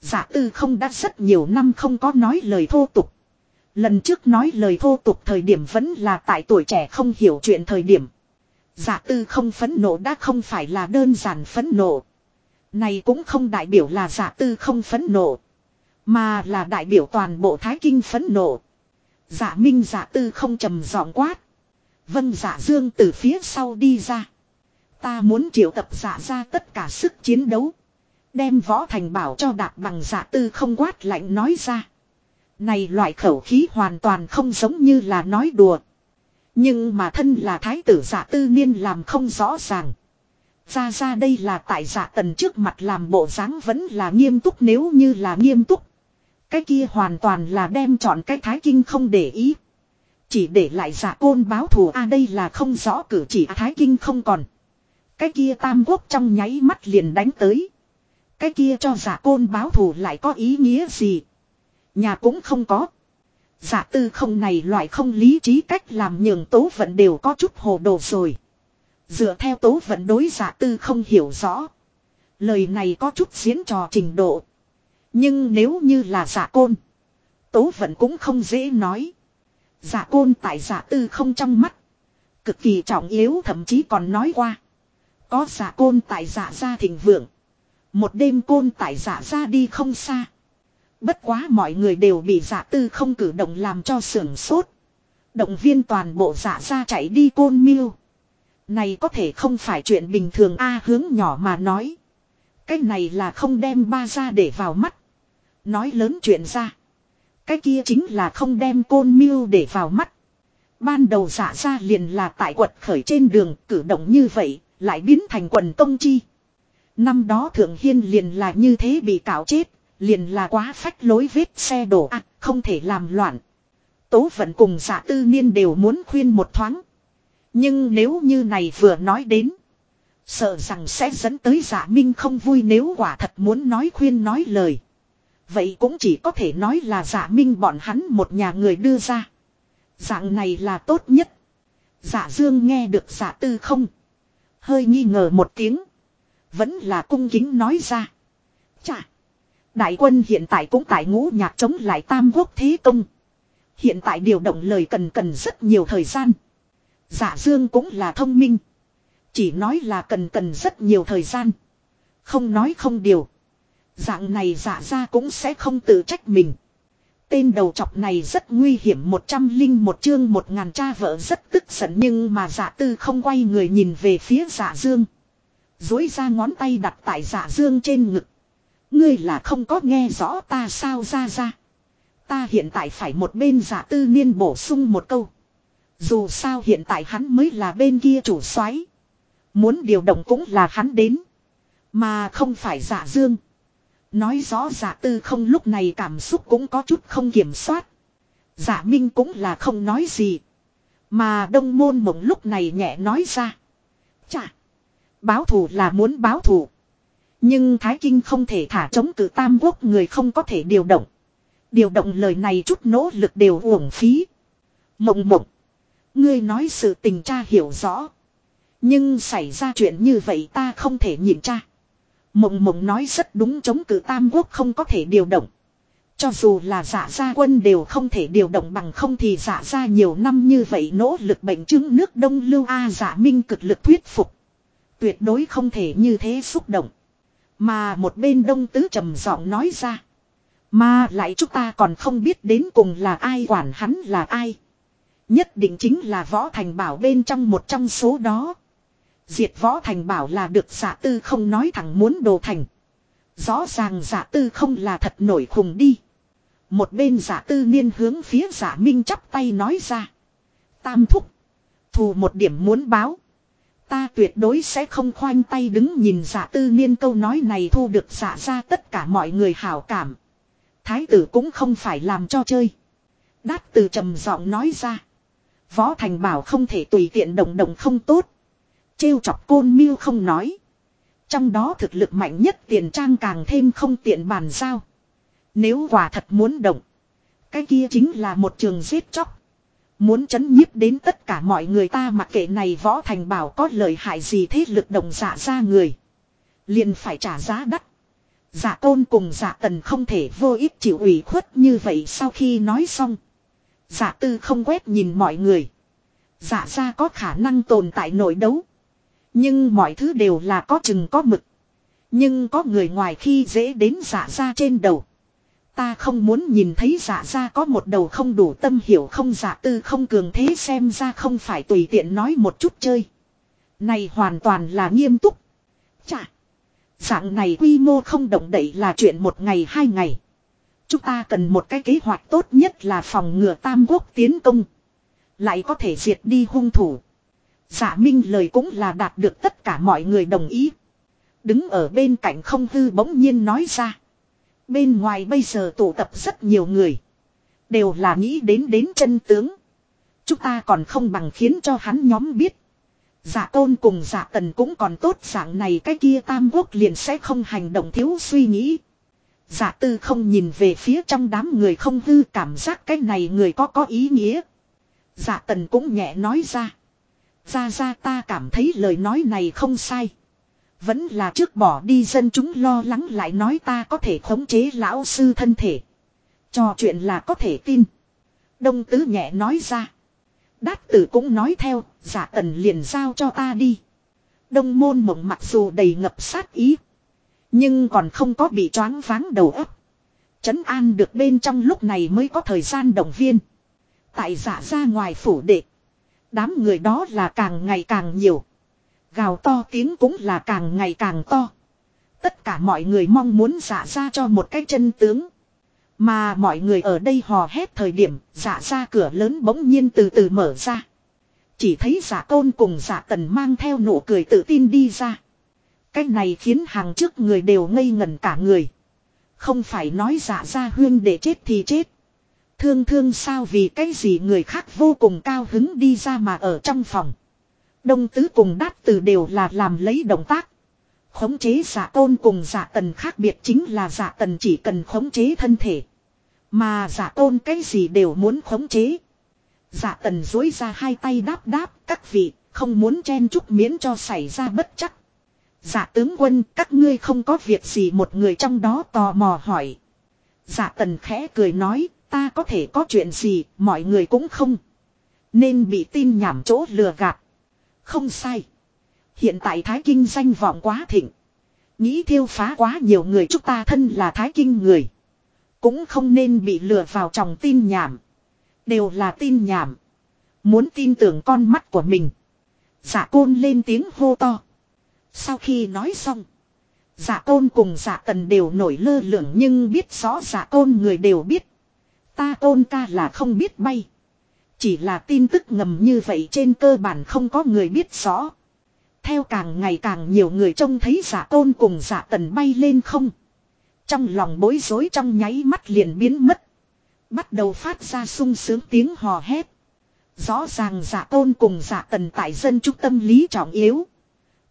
giả tư không đã rất nhiều năm không có nói lời thô tục. Lần trước nói lời thô tục thời điểm vẫn là tại tuổi trẻ không hiểu chuyện thời điểm. giả tư không phấn nộ đã không phải là đơn giản phấn nộ. Này cũng không đại biểu là giả tư không phấn nộ. Mà là đại biểu toàn bộ thái kinh phấn nộ. giả minh giả tư không trầm giọng quát. Vân giả dương từ phía sau đi ra. Ta muốn triệu tập giả ra tất cả sức chiến đấu. Đem võ thành bảo cho đạp bằng giả tư không quát lạnh nói ra. Này loại khẩu khí hoàn toàn không giống như là nói đùa. Nhưng mà thân là thái tử giả tư niên làm không rõ ràng. Ra ra đây là tại giả tần trước mặt làm bộ dáng vẫn là nghiêm túc nếu như là nghiêm túc. Cái kia hoàn toàn là đem chọn cái thái kinh không để ý. Chỉ để lại giả côn báo thù a đây là không rõ cử chỉ à thái kinh không còn. Cái kia tam quốc trong nháy mắt liền đánh tới. Cái kia cho giả côn báo thù lại có ý nghĩa gì. Nhà cũng không có. Giả tư không này loại không lý trí cách làm nhường tố vận đều có chút hồ đồ rồi. Dựa theo tố vận đối giả tư không hiểu rõ. Lời này có chút diễn trò trình độ. Nhưng nếu như là giả côn. Tố vận cũng không dễ nói. Giả côn tại giả tư không trong mắt. Cực kỳ trọng yếu, thậm chí còn nói qua. Có giả côn tại giả gia thịnh vượng. Một đêm côn tại giả ra đi không xa. Bất quá mọi người đều bị giả tư không cử động làm cho sưởng sốt. Động viên toàn bộ giả ra chạy đi côn miêu. Này có thể không phải chuyện bình thường a hướng nhỏ mà nói. Cái này là không đem ba ra để vào mắt. Nói lớn chuyện ra. Cái kia chính là không đem côn miêu để vào mắt. Ban đầu giả ra liền là tại quật khởi trên đường cử động như vậy, lại biến thành quần công chi. Năm đó Thượng Hiên liền là như thế bị cạo chết, liền là quá phách lối vết xe đổ à, không thể làm loạn. Tố vận cùng giả tư niên đều muốn khuyên một thoáng. Nhưng nếu như này vừa nói đến, sợ rằng sẽ dẫn tới giả minh không vui nếu quả thật muốn nói khuyên nói lời. Vậy cũng chỉ có thể nói là giả minh bọn hắn một nhà người đưa ra. Dạng này là tốt nhất. Giả dương nghe được giả tư không. Hơi nghi ngờ một tiếng. Vẫn là cung kính nói ra. Chà. Đại quân hiện tại cũng tại ngũ nhạc chống lại tam quốc thế công. Hiện tại điều động lời cần cần rất nhiều thời gian. Giả dương cũng là thông minh. Chỉ nói là cần cần rất nhiều thời gian. Không nói không điều. Dạng này dạ giả ra cũng sẽ không tự trách mình. Tên đầu chọc này rất nguy hiểm một trăm linh một chương một ngàn cha vợ rất tức giận nhưng mà giả tư không quay người nhìn về phía giả dương. Dối ra ngón tay đặt tại giả dương trên ngực. Ngươi là không có nghe rõ ta sao ra ra. Ta hiện tại phải một bên giả tư niên bổ sung một câu. Dù sao hiện tại hắn mới là bên kia chủ soái Muốn điều động cũng là hắn đến. Mà không phải giả dương. Nói rõ giả tư không lúc này cảm xúc cũng có chút không kiểm soát. Giả minh cũng là không nói gì. Mà đông môn mộng lúc này nhẹ nói ra. Chà. Báo thù là muốn báo thù. Nhưng Thái Kinh không thể thả chống cử tam quốc, người không có thể điều động. Điều động lời này chút nỗ lực đều uổng phí. Mộng mộng. Ngươi nói sự tình cha hiểu rõ. Nhưng xảy ra chuyện như vậy ta không thể nhìn cha. Mộng mộng nói rất đúng chống cử tam quốc không có thể điều động. Cho dù là giả gia quân đều không thể điều động bằng không thì giả gia nhiều năm như vậy nỗ lực bệnh chứng nước đông lưu A giả minh cực lực thuyết phục. Tuyệt đối không thể như thế xúc động. Mà một bên đông tứ trầm giọng nói ra. Mà lại chúng ta còn không biết đến cùng là ai quản hắn là ai. Nhất định chính là võ thành bảo bên trong một trong số đó. Diệt võ thành bảo là được giả tư không nói thẳng muốn đồ thành. Rõ ràng giả tư không là thật nổi khùng đi. Một bên giả tư niên hướng phía giả minh chắp tay nói ra. Tam thúc. Thù một điểm muốn báo. Ta tuyệt đối sẽ không khoanh tay đứng nhìn giả tư niên câu nói này thu được giả ra tất cả mọi người hảo cảm. Thái tử cũng không phải làm cho chơi. Đát từ trầm giọng nói ra. Võ thành bảo không thể tùy tiện động động không tốt. Trêu chọc côn miêu không nói. Trong đó thực lực mạnh nhất tiền trang càng thêm không tiện bàn giao. Nếu quả thật muốn động. Cái kia chính là một trường giết chóc. Muốn chấn nhiếp đến tất cả mọi người ta mặc kệ này võ thành bảo có lợi hại gì thế lực đồng giả ra người. Liền phải trả giá đắt. Giả tôn cùng giả tần không thể vô ích chịu ủy khuất như vậy sau khi nói xong. Giả tư không quét nhìn mọi người. Giả ra có khả năng tồn tại nội đấu. Nhưng mọi thứ đều là có chừng có mực. Nhưng có người ngoài khi dễ đến giả ra trên đầu. Ta không muốn nhìn thấy dạ giả ra có một đầu không đủ tâm hiểu không giả tư không cường thế xem ra không phải tùy tiện nói một chút chơi. Này hoàn toàn là nghiêm túc. Chà. Dạng này quy mô không động đậy là chuyện một ngày hai ngày. Chúng ta cần một cái kế hoạch tốt nhất là phòng ngừa tam quốc tiến công. Lại có thể diệt đi hung thủ. Giả minh lời cũng là đạt được tất cả mọi người đồng ý. Đứng ở bên cạnh không hư bỗng nhiên nói ra. Bên ngoài bây giờ tụ tập rất nhiều người. Đều là nghĩ đến đến chân tướng. Chúng ta còn không bằng khiến cho hắn nhóm biết. Giả tôn cùng giả tần cũng còn tốt dạng này cái kia tam quốc liền sẽ không hành động thiếu suy nghĩ. Giả tư không nhìn về phía trong đám người không hư cảm giác cái này người có có ý nghĩa. Giả tần cũng nhẹ nói ra. Ra ra ta cảm thấy lời nói này không sai. Vẫn là trước bỏ đi dân chúng lo lắng lại nói ta có thể khống chế lão sư thân thể. Trò chuyện là có thể tin. Đông tứ nhẹ nói ra. Đát tử cũng nói theo, giả tần liền giao cho ta đi. Đông môn mộng mặc dù đầy ngập sát ý. Nhưng còn không có bị choáng váng đầu óc. Chấn an được bên trong lúc này mới có thời gian động viên. Tại giả ra ngoài phủ đệ. Đám người đó là càng ngày càng nhiều. Gào to tiếng cũng là càng ngày càng to. Tất cả mọi người mong muốn giả ra cho một cái chân tướng. Mà mọi người ở đây hò hét thời điểm, giả ra cửa lớn bỗng nhiên từ từ mở ra. Chỉ thấy giả tôn cùng giả tần mang theo nụ cười tự tin đi ra. Cái này khiến hàng trước người đều ngây ngẩn cả người. Không phải nói giả ra huyên để chết thì chết. Thương thương sao vì cái gì người khác vô cùng cao hứng đi ra mà ở trong phòng. Đông tứ cùng đáp từ đều là làm lấy động tác. Khống chế giả tôn cùng giả tần khác biệt chính là giả tần chỉ cần khống chế thân thể. Mà giả tôn cái gì đều muốn khống chế. Giả tần dối ra hai tay đáp đáp, các vị, không muốn chen chúc miễn cho xảy ra bất chắc. Giả tướng quân, các ngươi không có việc gì một người trong đó tò mò hỏi. Giả tần khẽ cười nói, ta có thể có chuyện gì, mọi người cũng không. Nên bị tin nhảm chỗ lừa gạt. Không sai. Hiện tại Thái Kinh danh vọng quá thịnh. Nghĩ thiêu phá quá nhiều người chúng ta thân là Thái Kinh người. Cũng không nên bị lừa vào trong tin nhảm. Đều là tin nhảm. Muốn tin tưởng con mắt của mình. Giả côn lên tiếng hô to. Sau khi nói xong. Giả côn cùng giả tần đều nổi lơ lửng nhưng biết rõ giả côn người đều biết. Ta côn ca là không biết bay. Chỉ là tin tức ngầm như vậy trên cơ bản không có người biết rõ. Theo càng ngày càng nhiều người trông thấy giả tôn cùng giả tần bay lên không. Trong lòng bối rối trong nháy mắt liền biến mất. Bắt đầu phát ra sung sướng tiếng hò hét. Rõ ràng giả tôn cùng giả tần tại dân trung tâm lý trọng yếu.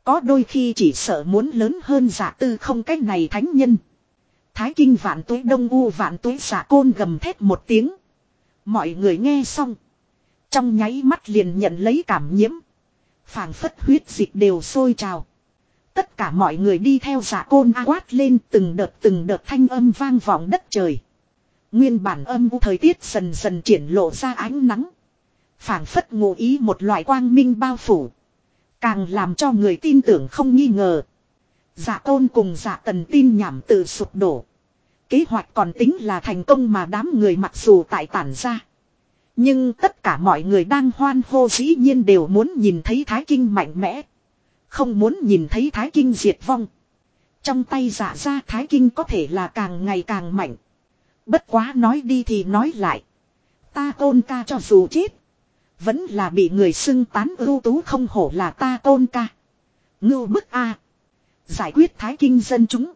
Có đôi khi chỉ sợ muốn lớn hơn giả tư không cách này thánh nhân. Thái kinh vạn tuế đông u vạn tuế giả côn gầm thét một tiếng. Mọi người nghe xong. Trong nháy mắt liền nhận lấy cảm nhiễm. phảng phất huyết dịch đều sôi trào. Tất cả mọi người đi theo giả côn a quát lên từng đợt từng đợt thanh âm vang vọng đất trời. Nguyên bản âm u thời tiết dần dần triển lộ ra ánh nắng. phảng phất ngụ ý một loại quang minh bao phủ. Càng làm cho người tin tưởng không nghi ngờ. Dạ giả tôn cùng giả tần tin nhảm từ sụp đổ. Kế hoạch còn tính là thành công mà đám người mặc dù tại tản ra. Nhưng tất cả mọi người đang hoan hô dĩ nhiên đều muốn nhìn thấy Thái Kinh mạnh mẽ. Không muốn nhìn thấy Thái Kinh diệt vong. Trong tay giả ra Thái Kinh có thể là càng ngày càng mạnh. Bất quá nói đi thì nói lại. Ta tôn ca cho dù chết. Vẫn là bị người xưng tán ưu tú không hổ là ta tôn ca. Ngưu bức A. Giải quyết Thái Kinh dân chúng.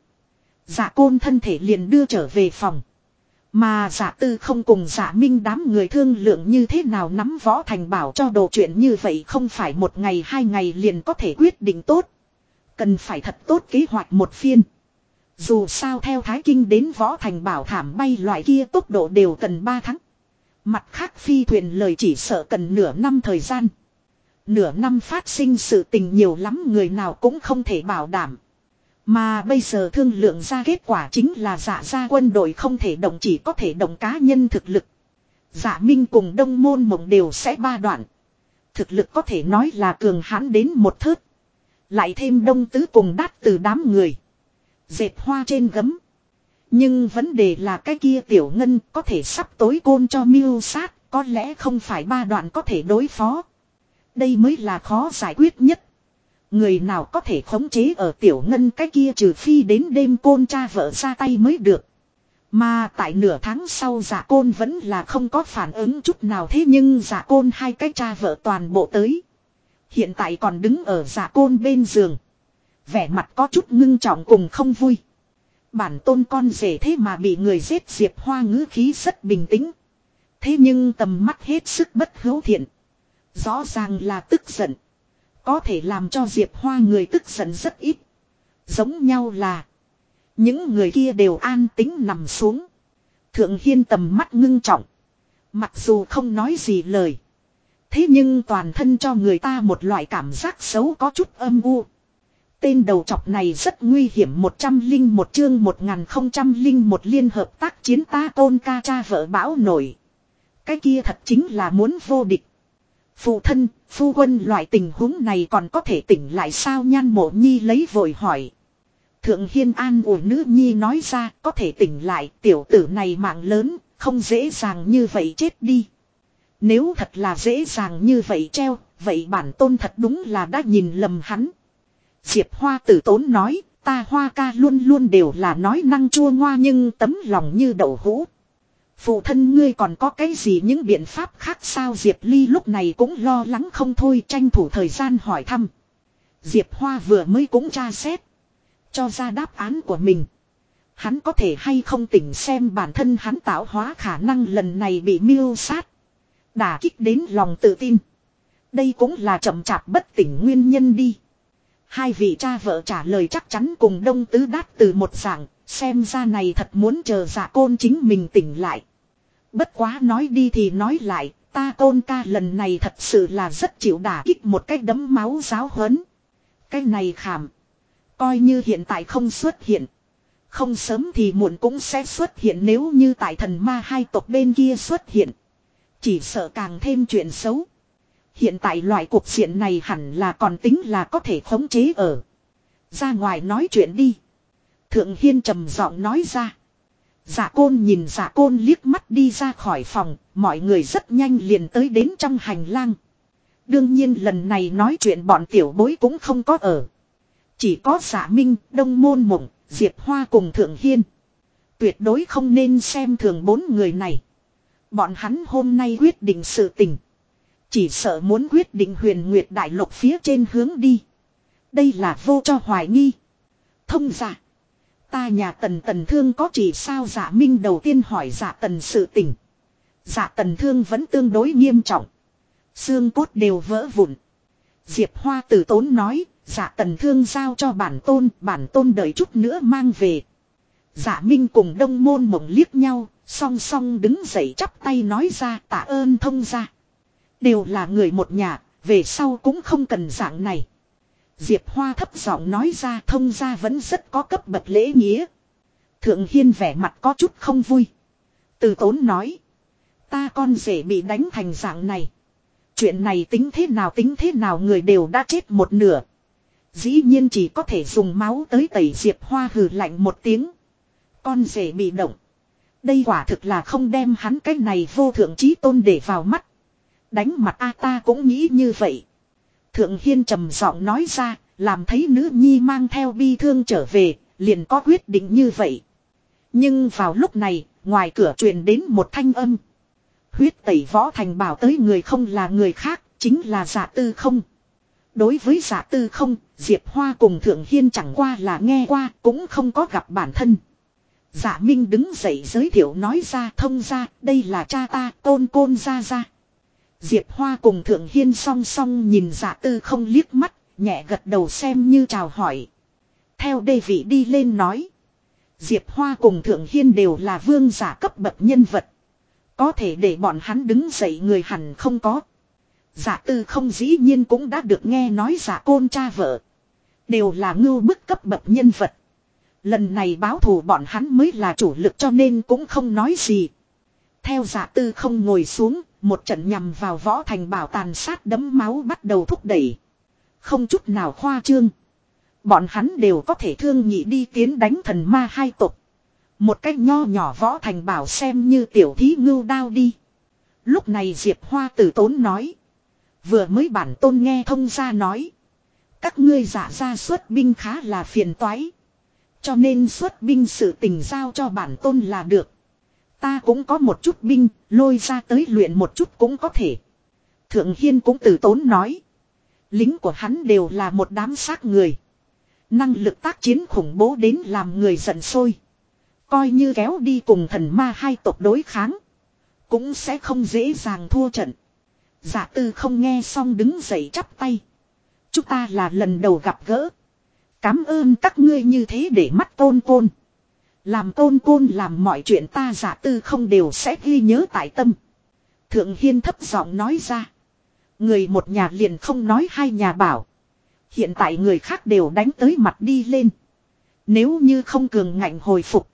Giả côn thân thể liền đưa trở về phòng. Mà giả tư không cùng giả minh đám người thương lượng như thế nào nắm võ thành bảo cho đồ chuyện như vậy không phải một ngày hai ngày liền có thể quyết định tốt. Cần phải thật tốt kế hoạch một phiên. Dù sao theo Thái Kinh đến võ thành bảo thảm bay loại kia tốc độ đều cần 3 tháng. Mặt khác phi thuyền lời chỉ sợ cần nửa năm thời gian. Nửa năm phát sinh sự tình nhiều lắm người nào cũng không thể bảo đảm. Mà bây giờ thương lượng ra kết quả chính là dạ ra quân đội không thể động chỉ có thể động cá nhân thực lực. Dạ Minh cùng đông môn mộng đều sẽ ba đoạn. Thực lực có thể nói là cường hãn đến một thớt. Lại thêm đông tứ cùng đát từ đám người. Dệt hoa trên gấm. Nhưng vấn đề là cái kia tiểu ngân có thể sắp tối côn cho miêu sát. Có lẽ không phải ba đoạn có thể đối phó. Đây mới là khó giải quyết nhất. Người nào có thể khống chế ở tiểu ngân cái kia trừ phi đến đêm côn cha vợ ra tay mới được. Mà tại nửa tháng sau giả côn vẫn là không có phản ứng chút nào thế nhưng giả côn hai cái cha vợ toàn bộ tới. Hiện tại còn đứng ở giả côn bên giường. Vẻ mặt có chút ngưng trọng cùng không vui. Bản tôn con rể thế mà bị người giết diệp hoa ngữ khí rất bình tĩnh. Thế nhưng tầm mắt hết sức bất hữu thiện. Rõ ràng là tức giận. Có thể làm cho diệp hoa người tức giận rất ít. Giống nhau là. Những người kia đều an tính nằm xuống. Thượng Hiên tầm mắt ngưng trọng. Mặc dù không nói gì lời. Thế nhưng toàn thân cho người ta một loại cảm giác xấu có chút âm u. Tên đầu chọc này rất nguy hiểm một trăm linh một chương một ngàn không trăm linh một liên hợp tác chiến ta tôn ca cha vợ bão nổi. Cái kia thật chính là muốn vô địch. Phụ thân, phu quân loại tình huống này còn có thể tỉnh lại sao nhan mộ nhi lấy vội hỏi. Thượng Hiên An ủi nữ nhi nói ra có thể tỉnh lại tiểu tử này mạng lớn, không dễ dàng như vậy chết đi. Nếu thật là dễ dàng như vậy treo, vậy bản tôn thật đúng là đã nhìn lầm hắn. Diệp Hoa tử tốn nói, ta Hoa ca luôn luôn đều là nói năng chua ngoa nhưng tấm lòng như đậu hũ. Phụ thân ngươi còn có cái gì những biện pháp khác sao Diệp Ly lúc này cũng lo lắng không thôi tranh thủ thời gian hỏi thăm. Diệp Hoa vừa mới cũng tra xét. Cho ra đáp án của mình. Hắn có thể hay không tỉnh xem bản thân hắn tạo hóa khả năng lần này bị miêu sát. Đả kích đến lòng tự tin. Đây cũng là chậm chạp bất tỉnh nguyên nhân đi. Hai vị cha vợ trả lời chắc chắn cùng đông tứ đát từ một dạng, xem ra này thật muốn chờ giả côn chính mình tỉnh lại. Bất quá nói đi thì nói lại, ta tôn ca lần này thật sự là rất chịu đả kích một cách đấm máu giáo huấn. Cái này khảm. Coi như hiện tại không xuất hiện. Không sớm thì muộn cũng sẽ xuất hiện nếu như tại thần ma hai tộc bên kia xuất hiện. Chỉ sợ càng thêm chuyện xấu. Hiện tại loại cuộc diện này hẳn là còn tính là có thể khống chế ở. Ra ngoài nói chuyện đi. Thượng Hiên trầm giọng nói ra. Dạ côn nhìn dạ côn liếc mắt đi ra khỏi phòng, mọi người rất nhanh liền tới đến trong hành lang. Đương nhiên lần này nói chuyện bọn tiểu bối cũng không có ở. Chỉ có giả minh, đông môn mộng, diệp hoa cùng thượng hiên. Tuyệt đối không nên xem thường bốn người này. Bọn hắn hôm nay quyết định sự tình. Chỉ sợ muốn quyết định huyền nguyệt đại lục phía trên hướng đi. Đây là vô cho hoài nghi. Thông giả. Ta nhà tần tần thương có chỉ sao giả minh đầu tiên hỏi giả tần sự tình. Giả tần thương vẫn tương đối nghiêm trọng. Xương cốt đều vỡ vụn. Diệp Hoa tử tốn nói, giả tần thương giao cho bản tôn, bản tôn đợi chút nữa mang về. giả minh cùng đông môn mộng liếc nhau, song song đứng dậy chắp tay nói ra tạ ơn thông ra. Đều là người một nhà, về sau cũng không cần dạng này. Diệp Hoa thấp giọng nói ra, thông ra vẫn rất có cấp bậc lễ nghĩa. Thượng Hiên vẻ mặt có chút không vui. Từ tốn nói. Ta con rể bị đánh thành dạng này. Chuyện này tính thế nào, tính thế nào người đều đã chết một nửa. Dĩ nhiên chỉ có thể dùng máu tới tẩy diệp hoa hừ lạnh một tiếng. Con rể bị động. Đây quả thực là không đem hắn cái này vô thượng trí tôn để vào mắt. Đánh mặt a ta cũng nghĩ như vậy. Thượng Hiên trầm giọng nói ra, làm thấy nữ nhi mang theo bi thương trở về, liền có quyết định như vậy. Nhưng vào lúc này, ngoài cửa truyền đến một thanh âm. Huyết tẩy võ thành bảo tới người không là người khác, chính là giả tư không. Đối với giả tư không, Diệp Hoa cùng Thượng Hiên chẳng qua là nghe qua, cũng không có gặp bản thân. Giả Minh đứng dậy giới thiệu nói ra thông ra, đây là cha ta, tôn côn ra ra. Diệp Hoa cùng Thượng Hiên song song nhìn giả tư không liếc mắt, nhẹ gật đầu xem như chào hỏi. Theo đề vị đi lên nói. Diệp Hoa cùng Thượng Hiên đều là vương giả cấp bậc nhân vật. Có thể để bọn hắn đứng dậy người hẳn không có. Giả tư không dĩ nhiên cũng đã được nghe nói giả côn cha vợ. Đều là ngưu bức cấp bậc nhân vật. Lần này báo thù bọn hắn mới là chủ lực cho nên cũng không nói gì. Theo giả tư không ngồi xuống, một trận nhằm vào võ thành bảo tàn sát đấm máu bắt đầu thúc đẩy. Không chút nào khoa trương. Bọn hắn đều có thể thương nhị đi tiến đánh thần ma hai tục. Một cách nho nhỏ võ thành bảo xem như tiểu thí ngưu đao đi. Lúc này Diệp Hoa tử tốn nói. Vừa mới bản tôn nghe thông ra nói. Các ngươi giả ra xuất binh khá là phiền toái. Cho nên xuất binh sự tình giao cho bản tôn là được. Ta cũng có một chút binh, lôi ra tới luyện một chút cũng có thể. Thượng Hiên cũng từ tốn nói. Lính của hắn đều là một đám xác người. Năng lực tác chiến khủng bố đến làm người giận sôi. Coi như kéo đi cùng thần ma hai tộc đối kháng. Cũng sẽ không dễ dàng thua trận. Giả tư không nghe xong đứng dậy chắp tay. Chúng ta là lần đầu gặp gỡ. Cám ơn các ngươi như thế để mắt tôn côn. Làm tôn côn làm mọi chuyện ta giả tư không đều sẽ ghi nhớ tại tâm. Thượng Hiên thấp giọng nói ra. Người một nhà liền không nói hai nhà bảo. Hiện tại người khác đều đánh tới mặt đi lên. Nếu như không cường ngạnh hồi phục.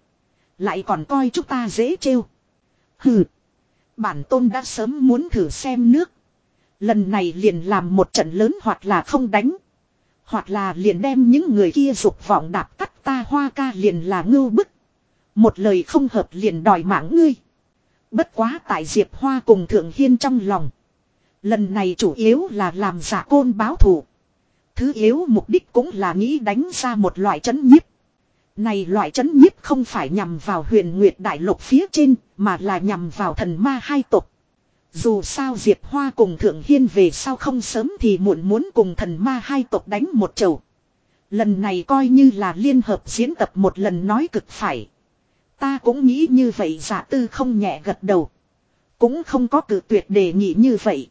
Lại còn coi chúng ta dễ trêu. Hừ. Bản tôn đã sớm muốn thử xem nước. Lần này liền làm một trận lớn hoặc là không đánh. Hoặc là liền đem những người kia dục vọng đạp tắt ta hoa ca liền là ngưu bức. Một lời không hợp liền đòi mạng ngươi. Bất quá tại Diệp Hoa cùng Thượng Hiên trong lòng. Lần này chủ yếu là làm giả côn báo thù. Thứ yếu mục đích cũng là nghĩ đánh ra một loại chấn nhiếp. Này loại chấn nhiếp không phải nhằm vào huyền nguyệt đại lục phía trên, mà là nhằm vào thần ma hai tộc. Dù sao Diệp Hoa cùng Thượng Hiên về sau không sớm thì muộn muốn cùng thần ma hai tộc đánh một chầu. Lần này coi như là liên hợp diễn tập một lần nói cực phải. Ta cũng nghĩ như vậy giả tư không nhẹ gật đầu. Cũng không có cử tuyệt đề nghị như vậy.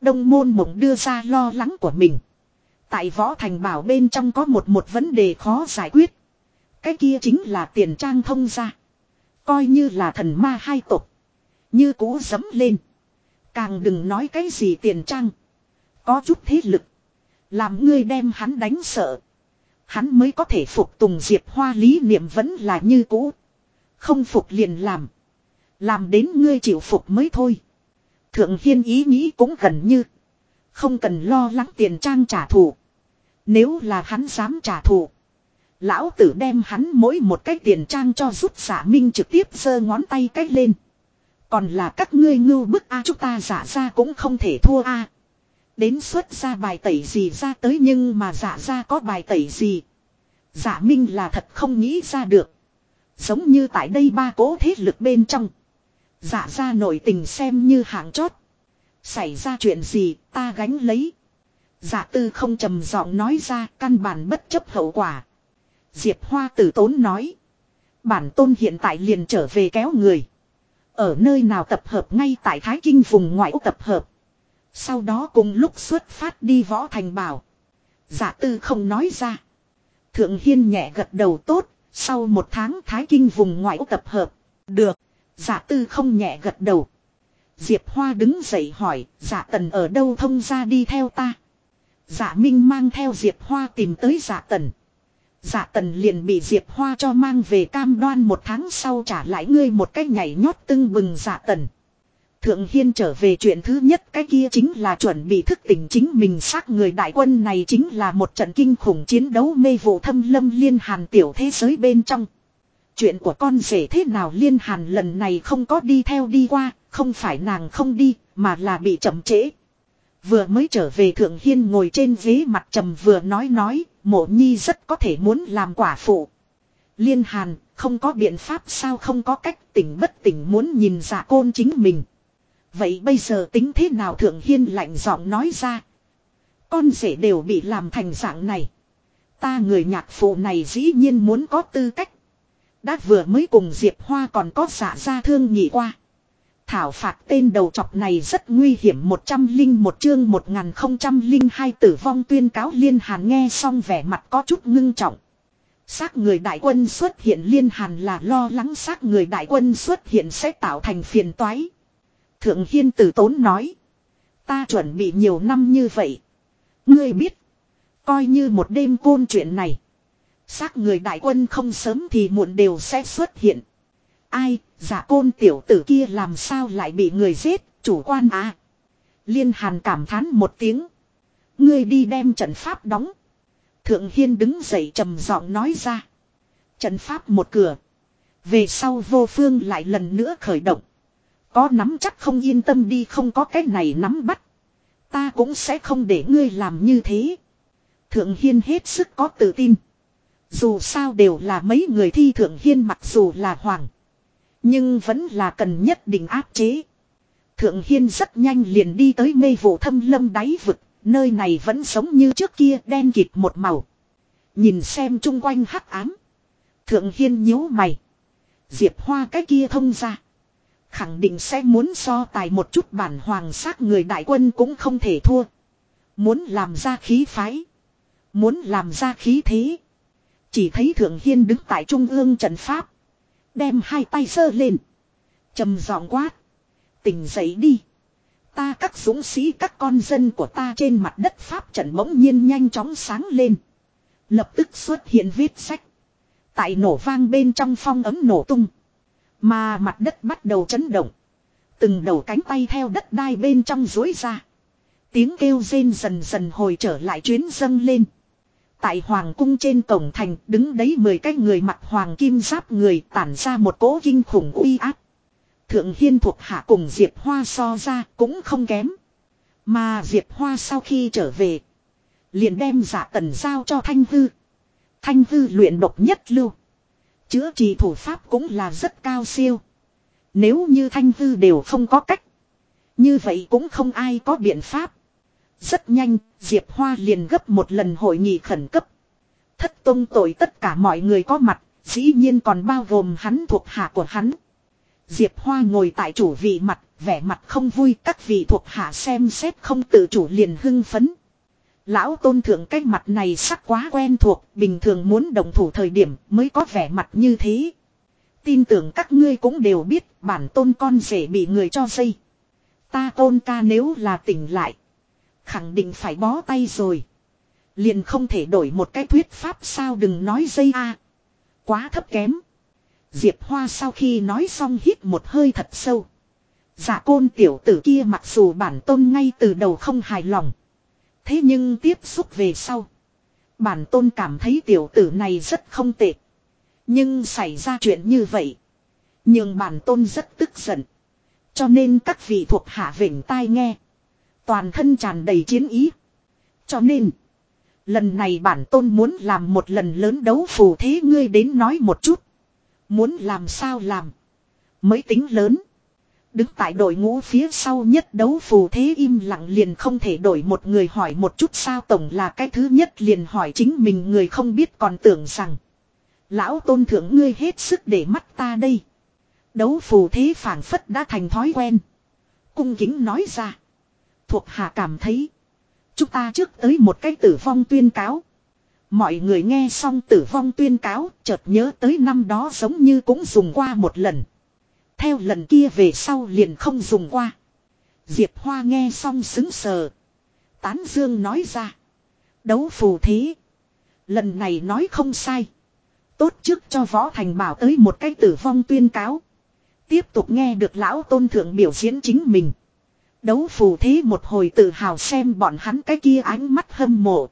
Đông môn mộng đưa ra lo lắng của mình. Tại võ thành bảo bên trong có một một vấn đề khó giải quyết. Cái kia chính là tiền trang thông ra. Coi như là thần ma hai tộc, Như cũ dấm lên. Càng đừng nói cái gì tiền trang. Có chút thế lực. Làm ngươi đem hắn đánh sợ. Hắn mới có thể phục tùng diệp hoa lý niệm vẫn là như cũ. Không phục liền làm. Làm đến ngươi chịu phục mới thôi. Thượng Hiên ý nghĩ cũng gần như. Không cần lo lắng tiền trang trả thù. Nếu là hắn dám trả thù. Lão tử đem hắn mỗi một cái tiền trang cho rút giả minh trực tiếp giơ ngón tay cách lên. Còn là các ngươi ngưu bức a chúng ta giả ra cũng không thể thua a. Đến xuất ra bài tẩy gì ra tới nhưng mà giả ra có bài tẩy gì. Giả minh là thật không nghĩ ra được. Giống như tại đây ba cố thế lực bên trong. Giả ra nổi tình xem như hạng chót. Xảy ra chuyện gì, ta gánh lấy. Giả tư không trầm giọng nói ra, căn bản bất chấp hậu quả. Diệp Hoa tử tốn nói. Bản tôn hiện tại liền trở về kéo người. Ở nơi nào tập hợp ngay tại Thái Kinh vùng ngoại tập hợp. Sau đó cùng lúc xuất phát đi võ thành bảo. Giả tư không nói ra. Thượng Hiên nhẹ gật đầu tốt. Sau một tháng Thái Kinh vùng ngoại tập hợp. Được. Giả tư không nhẹ gật đầu. Diệp Hoa đứng dậy hỏi. Giả tần ở đâu thông ra đi theo ta. Giả Minh mang theo Diệp Hoa tìm tới giả tần. giả tần liền bị Diệp Hoa cho mang về cam đoan một tháng sau trả lại ngươi một cách nhảy nhót tưng bừng giả tần. Thượng Hiên trở về chuyện thứ nhất cái kia chính là chuẩn bị thức tỉnh chính mình xác người đại quân này chính là một trận kinh khủng chiến đấu mê vụ thâm lâm liên hàn tiểu thế giới bên trong. Chuyện của con rể thế nào liên hàn lần này không có đi theo đi qua, không phải nàng không đi, mà là bị chậm trễ. Vừa mới trở về Thượng Hiên ngồi trên ghế mặt trầm vừa nói nói, mộ nhi rất có thể muốn làm quả phụ. Liên Hàn, không có biện pháp sao không có cách tỉnh bất tỉnh muốn nhìn giả côn chính mình. Vậy bây giờ tính thế nào Thượng Hiên lạnh giọng nói ra. Con rể đều bị làm thành dạng này. Ta người nhạc phụ này dĩ nhiên muốn có tư cách. Đã vừa mới cùng Diệp Hoa còn có dạ giả ra thương nhị qua. Thảo phạt tên đầu chọc này rất nguy hiểm một trăm linh một chương một nghìn không trăm linh hai tử vong tuyên cáo liên hàn nghe xong vẻ mặt có chút ngưng trọng. Xác người đại quân xuất hiện liên hàn là lo lắng xác người đại quân xuất hiện sẽ tạo thành phiền toái. Thượng Hiên tử tốn nói. Ta chuẩn bị nhiều năm như vậy. Ngươi biết. Coi như một đêm côn chuyện này. Xác người đại quân không sớm thì muộn đều sẽ xuất hiện. Ai, giả côn tiểu tử kia làm sao lại bị người giết, chủ quan à. Liên hàn cảm thán một tiếng. Ngươi đi đem trận pháp đóng. Thượng Hiên đứng dậy trầm giọng nói ra. Trận pháp một cửa. Về sau vô phương lại lần nữa khởi động. Có nắm chắc không yên tâm đi, không có cái này nắm bắt. Ta cũng sẽ không để ngươi làm như thế. Thượng Hiên hết sức có tự tin. Dù sao đều là mấy người thi Thượng Hiên mặc dù là hoàng. Nhưng vẫn là cần nhất định áp chế. Thượng Hiên rất nhanh liền đi tới mê vụ thâm lâm đáy vực. Nơi này vẫn giống như trước kia, đen kịt một màu. Nhìn xem chung quanh hắc ám. Thượng Hiên nhíu mày. Diệp Hoa cái kia thông ra. Khẳng định sẽ muốn so tài một chút bản hoàng sát người đại quân cũng không thể thua. Muốn làm ra khí phái. Muốn làm ra khí thế. Chỉ thấy Thượng Hiên đứng tại trung ương trận pháp. Đem hai tay sơ lên. trầm giọng quát. Tỉnh dậy đi. Ta các dũng sĩ, các con dân của ta trên mặt đất pháp trận bỗng nhiên nhanh chóng sáng lên. Lập tức xuất hiện viết sách. Tại nổ vang bên trong phong ấm nổ tung. Mà mặt đất bắt đầu chấn động. Từng đầu cánh tay theo đất đai bên trong dối ra. Tiếng kêu rên dần dần hồi trở lại chuyến dâng lên. Tại hoàng cung trên cổng thành, đứng đấy mười cái người mặc hoàng kim giáp người tản ra một cỗ kinh khủng uy áp. Thượng Hiên thuộc hạ cùng Diệp Hoa so ra cũng không kém. Mà Diệp Hoa sau khi trở về. Liền đem giả tần giao cho Thanh Hư. Thanh Hư luyện độc nhất lưu. Chữa trị thủ pháp cũng là rất cao siêu. Nếu như Thanh Hư đều không có cách. Như vậy cũng không ai có biện pháp. Rất nhanh, Diệp Hoa liền gấp một lần hội nghị khẩn cấp. Thất tông tội tất cả mọi người có mặt, dĩ nhiên còn bao gồm hắn thuộc hạ của hắn. Diệp Hoa ngồi tại chủ vị mặt, vẻ mặt không vui các vị thuộc hạ xem xét không tự chủ liền hưng phấn. Lão tôn thượng cái mặt này sắc quá quen thuộc, bình thường muốn đồng thủ thời điểm mới có vẻ mặt như thế. Tin tưởng các ngươi cũng đều biết bản tôn con rể bị người cho xây Ta tôn ca nếu là tỉnh lại. Khẳng định phải bó tay rồi. Liền không thể đổi một cái thuyết pháp sao đừng nói dây a Quá thấp kém. Diệp Hoa sau khi nói xong hít một hơi thật sâu. giả côn tiểu tử kia mặc dù bản tôn ngay từ đầu không hài lòng. Thế nhưng tiếp xúc về sau. Bản tôn cảm thấy tiểu tử này rất không tệ. Nhưng xảy ra chuyện như vậy. Nhưng bản tôn rất tức giận. Cho nên các vị thuộc hạ vỉnh tai nghe. Toàn thân tràn đầy chiến ý. Cho nên. Lần này bản tôn muốn làm một lần lớn đấu phù thế ngươi đến nói một chút. Muốn làm sao làm. Mới tính lớn. Đứng tại đội ngũ phía sau nhất đấu phù thế im lặng liền không thể đổi một người hỏi một chút sao tổng là cái thứ nhất liền hỏi chính mình người không biết còn tưởng rằng. Lão tôn thượng ngươi hết sức để mắt ta đây. Đấu phù thế phản phất đã thành thói quen. Cung kính nói ra. Thuộc hạ cảm thấy. Chúng ta trước tới một cái tử vong tuyên cáo. Mọi người nghe xong tử vong tuyên cáo, chợt nhớ tới năm đó giống như cũng dùng qua một lần. Theo lần kia về sau liền không dùng qua. Diệp Hoa nghe xong xứng sờ. Tán Dương nói ra. Đấu phù thế. Lần này nói không sai. Tốt trước cho Võ Thành bảo tới một cái tử vong tuyên cáo. Tiếp tục nghe được lão tôn thượng biểu diễn chính mình. Đấu phù thế một hồi tự hào xem bọn hắn cái kia ánh mắt hâm mộ.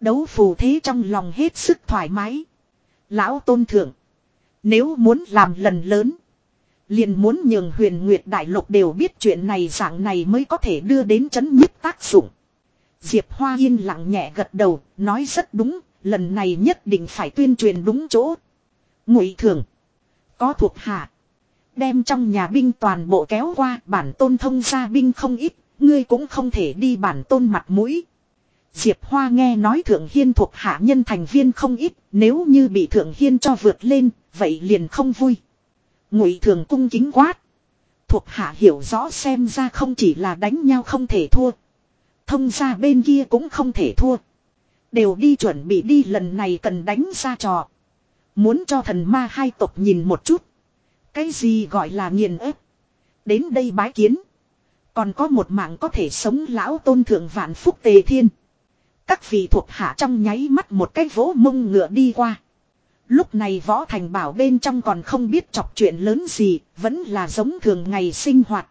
Đấu phù thế trong lòng hết sức thoải mái. Lão tôn thượng. Nếu muốn làm lần lớn. Liền muốn nhường huyền nguyệt đại lục đều biết chuyện này dạng này mới có thể đưa đến chấn nhất tác dụng. Diệp Hoa yên lặng nhẹ gật đầu, nói rất đúng, lần này nhất định phải tuyên truyền đúng chỗ. Ngụy thường. Có thuộc hạ. Đem trong nhà binh toàn bộ kéo qua bản tôn thông gia binh không ít, ngươi cũng không thể đi bản tôn mặt mũi. Diệp Hoa nghe nói Thượng Hiên thuộc hạ nhân thành viên không ít, nếu như bị Thượng Hiên cho vượt lên, vậy liền không vui. Ngụy Thường cung kính quát. Thuộc hạ hiểu rõ xem ra không chỉ là đánh nhau không thể thua. Thông ra bên kia cũng không thể thua. Đều đi chuẩn bị đi lần này cần đánh ra trò. Muốn cho thần ma hai tộc nhìn một chút. Cái gì gọi là nghiền ép. Đến đây bái kiến. Còn có một mạng có thể sống lão tôn thượng vạn phúc tề thiên. Các vị thuộc hạ trong nháy mắt một cái vỗ mông ngựa đi qua. Lúc này võ thành bảo bên trong còn không biết chọc chuyện lớn gì, vẫn là giống thường ngày sinh hoạt.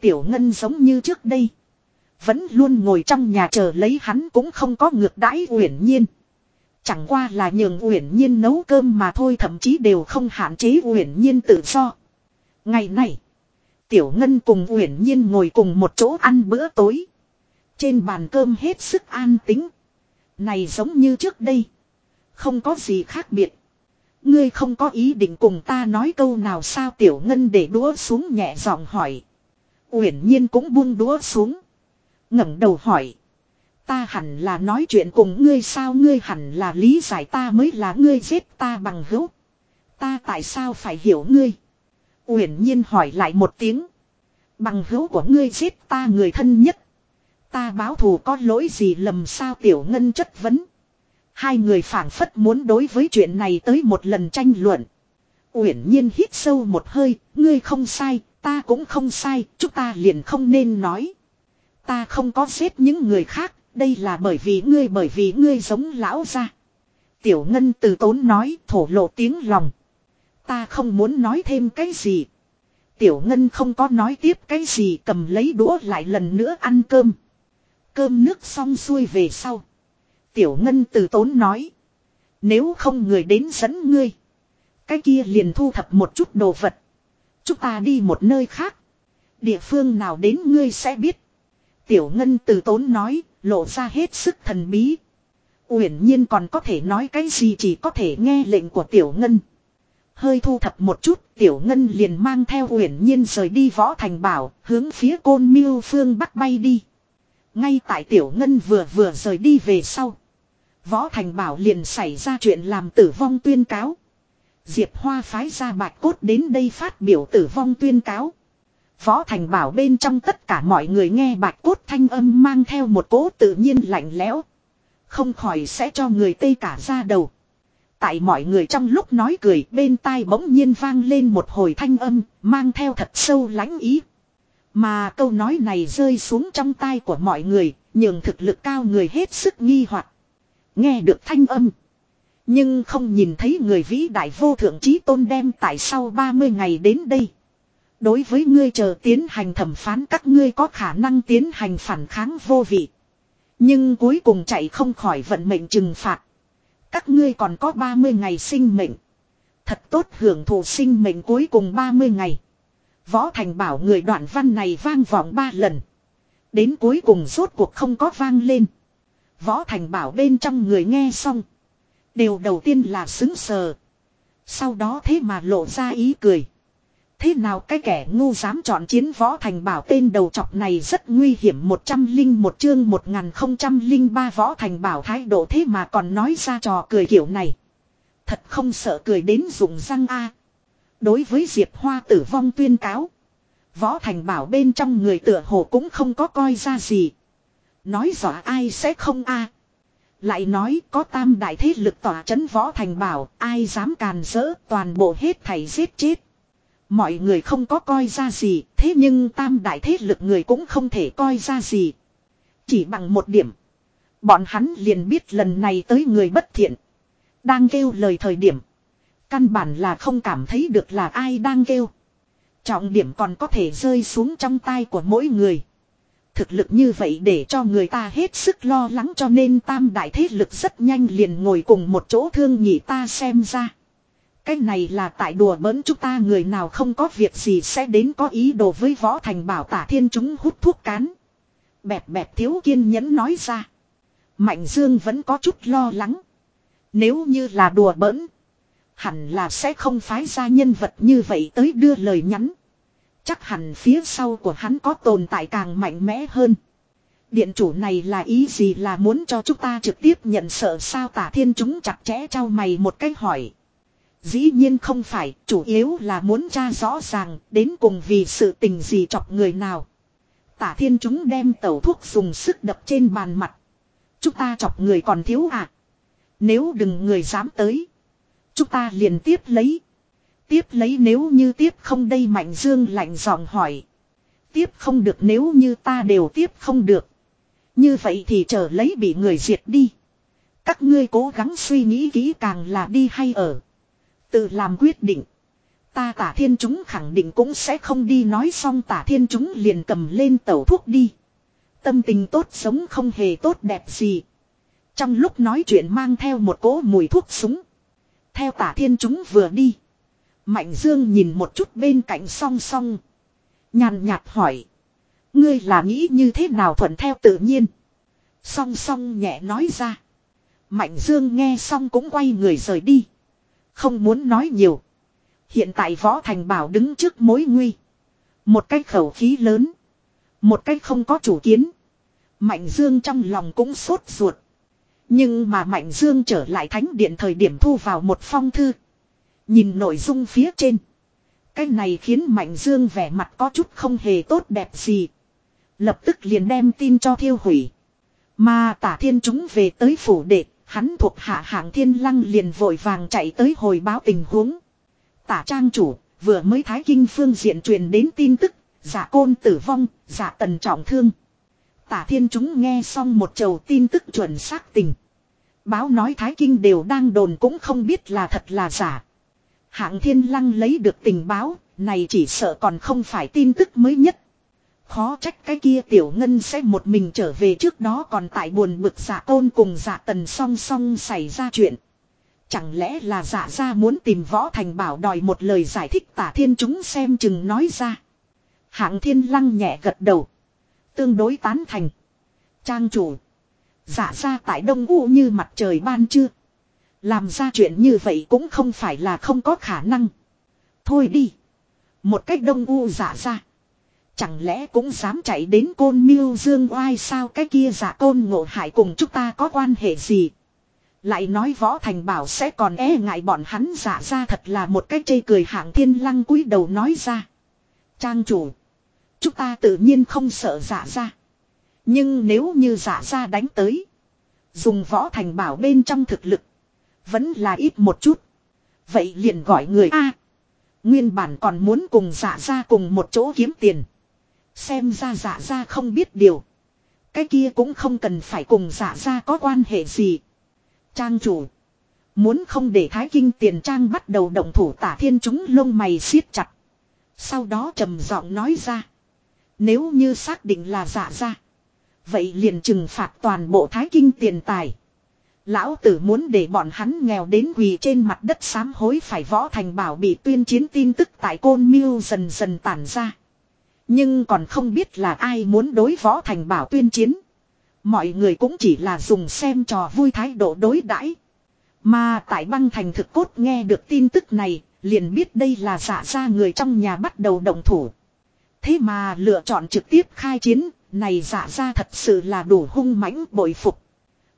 Tiểu ngân giống như trước đây. Vẫn luôn ngồi trong nhà chờ lấy hắn cũng không có ngược đãi uyển nhiên. Chẳng qua là nhường uyển nhiên nấu cơm mà thôi thậm chí đều không hạn chế uyển nhiên tự do. Ngày này, Tiểu Ngân cùng uyển nhiên ngồi cùng một chỗ ăn bữa tối. Trên bàn cơm hết sức an tính. Này giống như trước đây. Không có gì khác biệt. Ngươi không có ý định cùng ta nói câu nào sao Tiểu Ngân để đũa xuống nhẹ giọng hỏi. Uyển nhiên cũng buông đũa xuống. ngẩng đầu hỏi. Ta hẳn là nói chuyện cùng ngươi sao ngươi hẳn là lý giải ta mới là ngươi giết ta bằng hữu. Ta tại sao phải hiểu ngươi? Uyển nhiên hỏi lại một tiếng. Bằng hữu của ngươi giết ta người thân nhất. Ta báo thù có lỗi gì lầm sao tiểu ngân chất vấn. Hai người phảng phất muốn đối với chuyện này tới một lần tranh luận. Uyển nhiên hít sâu một hơi, ngươi không sai, ta cũng không sai, chúng ta liền không nên nói. Ta không có giết những người khác, đây là bởi vì ngươi bởi vì ngươi giống lão ra. Tiểu Ngân từ tốn nói thổ lộ tiếng lòng. Ta không muốn nói thêm cái gì. Tiểu Ngân không có nói tiếp cái gì cầm lấy đũa lại lần nữa ăn cơm. Cơm nước xong xuôi về sau. Tiểu Ngân từ tốn nói. Nếu không người đến dẫn ngươi. Cái kia liền thu thập một chút đồ vật. Chúng ta đi một nơi khác. Địa phương nào đến ngươi sẽ biết. Tiểu Ngân từ tốn nói, lộ ra hết sức thần bí. Uyển nhiên còn có thể nói cái gì chỉ có thể nghe lệnh của Tiểu Ngân. Hơi thu thập một chút, Tiểu Ngân liền mang theo Uyển nhiên rời đi võ thành bảo, hướng phía côn miêu phương bắc bay đi. Ngay tại Tiểu Ngân vừa vừa rời đi về sau. Võ thành bảo liền xảy ra chuyện làm tử vong tuyên cáo. Diệp Hoa phái ra bạch cốt đến đây phát biểu tử vong tuyên cáo. Võ Thành Bảo bên trong tất cả mọi người nghe bạch cốt thanh âm mang theo một cố tự nhiên lạnh lẽo. Không khỏi sẽ cho người tê cả ra đầu. Tại mọi người trong lúc nói cười bên tai bỗng nhiên vang lên một hồi thanh âm, mang theo thật sâu lãnh ý. Mà câu nói này rơi xuống trong tai của mọi người, nhường thực lực cao người hết sức nghi hoặc Nghe được thanh âm. Nhưng không nhìn thấy người vĩ đại vô thượng trí tôn đem tại sau 30 ngày đến đây. Đối với ngươi chờ tiến hành thẩm phán các ngươi có khả năng tiến hành phản kháng vô vị. Nhưng cuối cùng chạy không khỏi vận mệnh trừng phạt. Các ngươi còn có 30 ngày sinh mệnh. Thật tốt hưởng thụ sinh mệnh cuối cùng 30 ngày. Võ Thành bảo người đoạn văn này vang vọng ba lần. Đến cuối cùng rốt cuộc không có vang lên. Võ Thành bảo bên trong người nghe xong. đều đầu tiên là xứng sờ. Sau đó thế mà lộ ra ý cười. Thế nào cái kẻ ngu dám chọn chiến võ thành bảo tên đầu chọc này rất nguy hiểm một trăm linh một chương một nghìn không trăm linh ba võ thành bảo thái độ thế mà còn nói ra trò cười kiểu này. Thật không sợ cười đến dùng răng a. Đối với Diệp Hoa tử vong tuyên cáo. Võ thành bảo bên trong người tựa hồ cũng không có coi ra gì. Nói rõ ai sẽ không a. Lại nói có tam đại thế lực tỏa chấn võ thành bảo ai dám càn rỡ toàn bộ hết thảy giết chết. Mọi người không có coi ra gì, thế nhưng tam đại thế lực người cũng không thể coi ra gì. Chỉ bằng một điểm. Bọn hắn liền biết lần này tới người bất thiện. Đang kêu lời thời điểm. Căn bản là không cảm thấy được là ai đang kêu. Trọng điểm còn có thể rơi xuống trong tay của mỗi người. Thực lực như vậy để cho người ta hết sức lo lắng cho nên tam đại thế lực rất nhanh liền ngồi cùng một chỗ thương nhị ta xem ra. Cái này là tại đùa bỡn chúng ta người nào không có việc gì sẽ đến có ý đồ với võ thành bảo tả thiên chúng hút thuốc cán. Bẹp bẹp thiếu kiên nhẫn nói ra. Mạnh Dương vẫn có chút lo lắng. Nếu như là đùa bỡn. Hẳn là sẽ không phái ra nhân vật như vậy tới đưa lời nhắn. Chắc hẳn phía sau của hắn có tồn tại càng mạnh mẽ hơn. Điện chủ này là ý gì là muốn cho chúng ta trực tiếp nhận sợ sao tả thiên chúng chặt chẽ trao mày một cách hỏi. Dĩ nhiên không phải, chủ yếu là muốn tra rõ ràng, đến cùng vì sự tình gì chọc người nào. Tả thiên chúng đem tẩu thuốc dùng sức đập trên bàn mặt. Chúng ta chọc người còn thiếu à. Nếu đừng người dám tới. Chúng ta liền tiếp lấy. Tiếp lấy nếu như tiếp không đây Mạnh Dương lạnh giọng hỏi. Tiếp không được nếu như ta đều tiếp không được. Như vậy thì chờ lấy bị người diệt đi. Các ngươi cố gắng suy nghĩ kỹ càng là đi hay ở. Tự làm quyết định. Ta tả thiên chúng khẳng định cũng sẽ không đi nói xong tả thiên chúng liền cầm lên tẩu thuốc đi. Tâm tình tốt sống không hề tốt đẹp gì. Trong lúc nói chuyện mang theo một cỗ mùi thuốc súng. Theo tả thiên chúng vừa đi. Mạnh Dương nhìn một chút bên cạnh song song. Nhàn nhạt hỏi. Ngươi là nghĩ như thế nào thuận theo tự nhiên. Song song nhẹ nói ra. Mạnh Dương nghe xong cũng quay người rời đi. Không muốn nói nhiều. Hiện tại Võ Thành Bảo đứng trước mối nguy. Một cái khẩu khí lớn. Một cái không có chủ kiến. Mạnh Dương trong lòng cũng sốt ruột. Nhưng mà Mạnh Dương trở lại thánh điện thời điểm thu vào một phong thư. Nhìn nội dung phía trên. Cái này khiến Mạnh Dương vẻ mặt có chút không hề tốt đẹp gì. Lập tức liền đem tin cho thiêu hủy. Mà tả thiên chúng về tới phủ đệ, hắn thuộc hạ hạng thiên lăng liền vội vàng chạy tới hồi báo tình huống. Tả trang chủ, vừa mới thái kinh phương diện truyền đến tin tức, giả côn tử vong, giả tần trọng thương. Tả thiên chúng nghe xong một chầu tin tức chuẩn xác tình. Báo nói thái kinh đều đang đồn cũng không biết là thật là giả. Hạng thiên lăng lấy được tình báo, này chỉ sợ còn không phải tin tức mới nhất. Khó trách cái kia tiểu ngân sẽ một mình trở về trước đó còn tại buồn bực giả tôn cùng giả tần song song xảy ra chuyện. Chẳng lẽ là giả ra muốn tìm võ thành bảo đòi một lời giải thích tả thiên chúng xem chừng nói ra. Hạng thiên lăng nhẹ gật đầu. Tương đối tán thành. Trang chủ. Giả ra tại đông u như mặt trời ban trưa. Làm ra chuyện như vậy cũng không phải là không có khả năng. Thôi đi. Một cách đông u giả ra. Chẳng lẽ cũng dám chạy đến côn miêu dương oai sao cái kia giả côn ngộ hại cùng chúng ta có quan hệ gì. Lại nói võ thành bảo sẽ còn e ngại bọn hắn giả ra thật là một cách chê cười hạng thiên lăng cúi đầu nói ra. Trang chủ. Chúng ta tự nhiên không sợ giả ra. Nhưng nếu như giả ra đánh tới. Dùng võ thành bảo bên trong thực lực. Vẫn là ít một chút. Vậy liền gọi người A. nguyên bản còn muốn cùng dạ ra cùng một chỗ kiếm tiền. Xem ra dạ ra không biết điều. Cái kia cũng không cần phải cùng dạ ra có quan hệ gì. Trang chủ. Muốn không để thái kinh tiền trang bắt đầu động thủ tả thiên chúng lông mày siết chặt. Sau đó trầm giọng nói ra. Nếu như xác định là dạ ra. Vậy liền trừng phạt toàn bộ thái kinh tiền tài. Lão tử muốn để bọn hắn nghèo đến quỳ trên mặt đất sám hối phải võ thành bảo bị tuyên chiến tin tức tại côn mưu dần dần tản ra. Nhưng còn không biết là ai muốn đối võ thành bảo tuyên chiến. Mọi người cũng chỉ là dùng xem trò vui thái độ đối đãi. Mà tại băng thành thực cốt nghe được tin tức này, liền biết đây là giả ra người trong nhà bắt đầu động thủ. Thế mà lựa chọn trực tiếp khai chiến, này giả ra thật sự là đủ hung mãnh bội phục.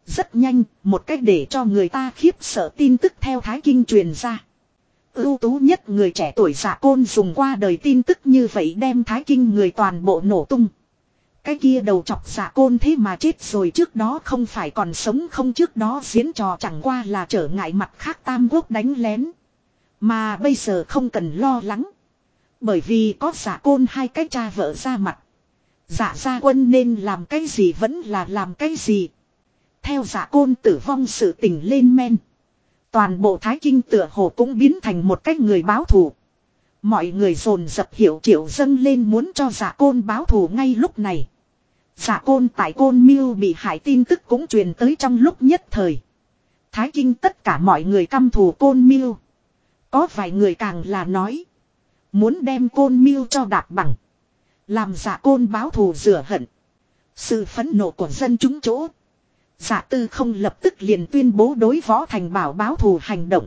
Rất nhanh, một cách để cho người ta khiếp sợ tin tức theo Thái Kinh truyền ra. Ưu tú nhất người trẻ tuổi giả côn dùng qua đời tin tức như vậy đem Thái Kinh người toàn bộ nổ tung. Cái kia đầu chọc giả côn thế mà chết rồi trước đó không phải còn sống không trước đó diễn trò chẳng qua là trở ngại mặt khác tam quốc đánh lén. Mà bây giờ không cần lo lắng. Bởi vì có giả côn hai cái cha vợ ra mặt. Giả gia quân nên làm cái gì vẫn là làm cái gì. Theo giả côn tử vong sự tình lên men. Toàn bộ thái kinh tựa hồ cũng biến thành một cách người báo thù. Mọi người dồn dập hiểu triệu dâng lên muốn cho giả côn báo thù ngay lúc này. Giả côn tại côn miêu bị hại tin tức cũng truyền tới trong lúc nhất thời. Thái kinh tất cả mọi người căm thù côn miêu. Có vài người càng là nói. Muốn đem côn miêu cho đạp bằng. Làm giả côn báo thù rửa hận. Sự phẫn nộ của dân chúng chỗ. Giả tư không lập tức liền tuyên bố đối võ thành bảo báo thù hành động.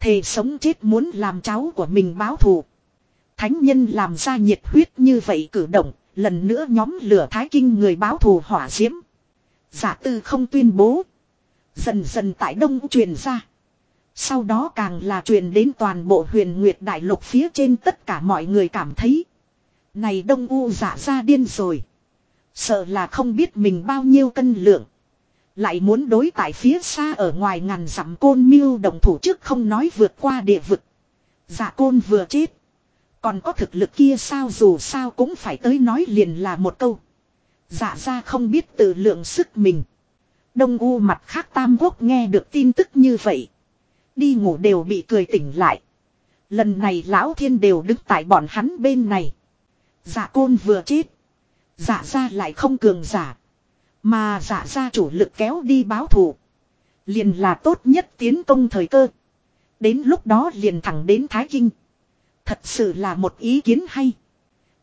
Thề sống chết muốn làm cháu của mình báo thù. Thánh nhân làm ra nhiệt huyết như vậy cử động, lần nữa nhóm lửa thái kinh người báo thù hỏa diễm. Giả tư không tuyên bố. Dần dần tại đông truyền ra. Sau đó càng là truyền đến toàn bộ huyền nguyệt đại lục phía trên tất cả mọi người cảm thấy. Này đông u giả ra điên rồi. Sợ là không biết mình bao nhiêu cân lượng. Lại muốn đối tại phía xa ở ngoài ngàn dặm côn miêu đồng thủ trước không nói vượt qua địa vực. Dạ côn vừa chết. Còn có thực lực kia sao dù sao cũng phải tới nói liền là một câu. Dạ ra không biết tự lượng sức mình. Đông U mặt khác Tam Quốc nghe được tin tức như vậy. Đi ngủ đều bị cười tỉnh lại. Lần này lão thiên đều đứng tại bọn hắn bên này. Dạ côn vừa chết. Dạ ra lại không cường giả. Mà giả ra chủ lực kéo đi báo thù. Liền là tốt nhất tiến công thời cơ. Đến lúc đó liền thẳng đến Thái Kinh. Thật sự là một ý kiến hay.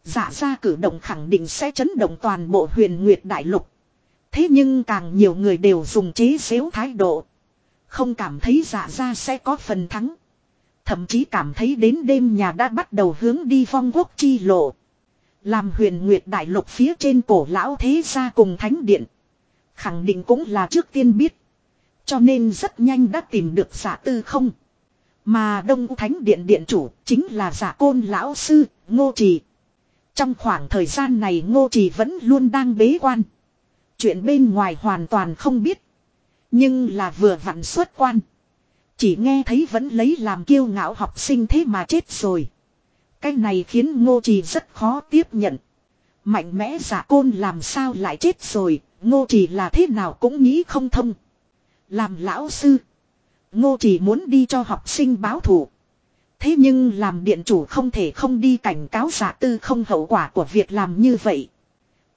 giả ra cử động khẳng định sẽ chấn động toàn bộ huyền nguyệt đại lục. Thế nhưng càng nhiều người đều dùng chế xếu thái độ. Không cảm thấy giả ra sẽ có phần thắng. Thậm chí cảm thấy đến đêm nhà đã bắt đầu hướng đi phong quốc chi lộ. Làm huyền nguyệt đại lục phía trên cổ lão thế gia cùng thánh điện. Khẳng định cũng là trước tiên biết. Cho nên rất nhanh đã tìm được giả tư không. Mà Đông Thánh Điện Điện chủ chính là giả côn lão sư, Ngô Trì. Trong khoảng thời gian này Ngô Trì vẫn luôn đang bế quan. Chuyện bên ngoài hoàn toàn không biết. Nhưng là vừa vặn xuất quan. Chỉ nghe thấy vẫn lấy làm kiêu ngạo học sinh thế mà chết rồi. Cái này khiến Ngô Trì rất khó tiếp nhận. Mạnh mẽ giả côn làm sao lại chết rồi, Ngô Trì là thế nào cũng nghĩ không thông. Làm lão sư. Ngô chỉ muốn đi cho học sinh báo thù. Thế nhưng làm điện chủ không thể không đi cảnh cáo giả tư không hậu quả của việc làm như vậy.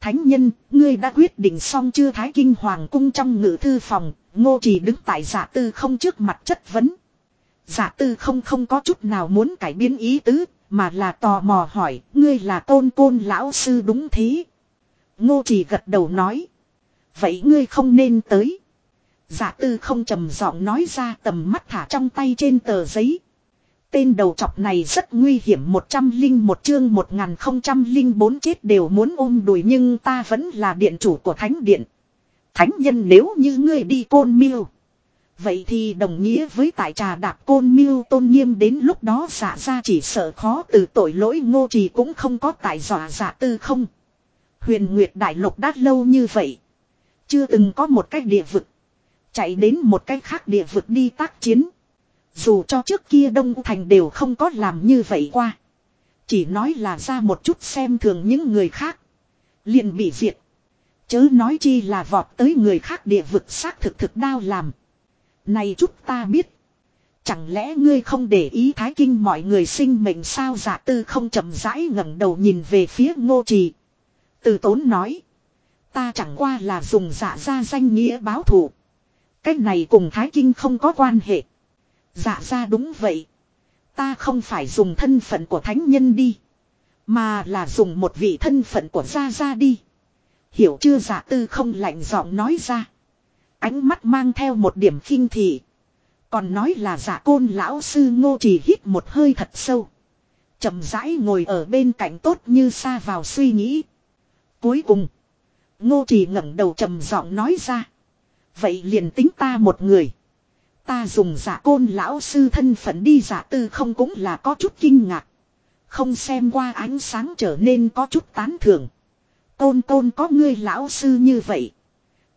Thánh nhân, ngươi đã quyết định xong chưa Thái Kinh Hoàng cung trong ngự thư phòng, ngô chỉ đứng tại giả tư không trước mặt chất vấn. Giả tư không không có chút nào muốn cải biến ý tứ, mà là tò mò hỏi, ngươi là tôn côn lão sư đúng thế. Ngô chỉ gật đầu nói. Vậy ngươi không nên tới. Giả tư không trầm giọng nói ra tầm mắt thả trong tay trên tờ giấy. Tên đầu chọc này rất nguy hiểm một trăm linh một chương một nghìn không trăm linh bốn chết đều muốn ôm đùi nhưng ta vẫn là điện chủ của thánh điện. Thánh nhân nếu như ngươi đi côn miêu. Vậy thì đồng nghĩa với tại trà đạp côn miêu tôn nghiêm đến lúc đó giả ra chỉ sợ khó từ tội lỗi ngô trì cũng không có tại dọa giả tư không. Huyền Nguyệt Đại Lục đã lâu như vậy. Chưa từng có một cách địa vực. Chạy đến một cách khác địa vực đi tác chiến. Dù cho trước kia Đông Thành đều không có làm như vậy qua. Chỉ nói là ra một chút xem thường những người khác. liền bị diệt. Chớ nói chi là vọt tới người khác địa vực xác thực thực đao làm. Này chút ta biết. Chẳng lẽ ngươi không để ý thái kinh mọi người sinh mệnh sao giả tư không chậm rãi ngẩng đầu nhìn về phía ngô trì. Từ tốn nói. Ta chẳng qua là dùng giả ra danh nghĩa báo thù. Cách này cùng Thái Kinh không có quan hệ. Dạ ra đúng vậy. Ta không phải dùng thân phận của thánh nhân đi. Mà là dùng một vị thân phận của gia gia đi. Hiểu chưa giả dạ tư không lạnh giọng nói ra. Ánh mắt mang theo một điểm khinh thị. Còn nói là giả côn lão sư ngô chỉ hít một hơi thật sâu. chậm rãi ngồi ở bên cạnh tốt như xa vào suy nghĩ. Cuối cùng. Ngô chỉ ngẩng đầu trầm giọng nói ra. Vậy liền tính ta một người. Ta dùng giả côn lão sư thân phận đi giả tư không cũng là có chút kinh ngạc. Không xem qua ánh sáng trở nên có chút tán thưởng. Côn côn có ngươi lão sư như vậy.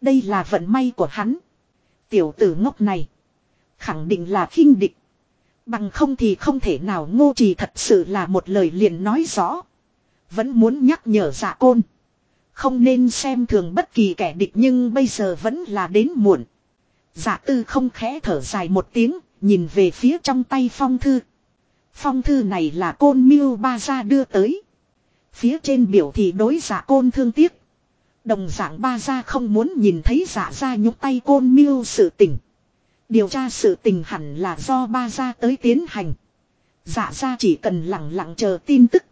Đây là vận may của hắn. Tiểu tử ngốc này. Khẳng định là khinh địch. Bằng không thì không thể nào ngô trì thật sự là một lời liền nói rõ. Vẫn muốn nhắc nhở Dạ côn. Không nên xem thường bất kỳ kẻ địch nhưng bây giờ vẫn là đến muộn. Dạ tư không khẽ thở dài một tiếng, nhìn về phía trong tay phong thư. Phong thư này là côn miêu ba gia đưa tới. Phía trên biểu thị đối giả côn thương tiếc. Đồng dạng ba gia không muốn nhìn thấy giả gia nhúc tay côn miêu sự tình. Điều tra sự tình hẳn là do ba gia tới tiến hành. Giả gia chỉ cần lặng lặng chờ tin tức.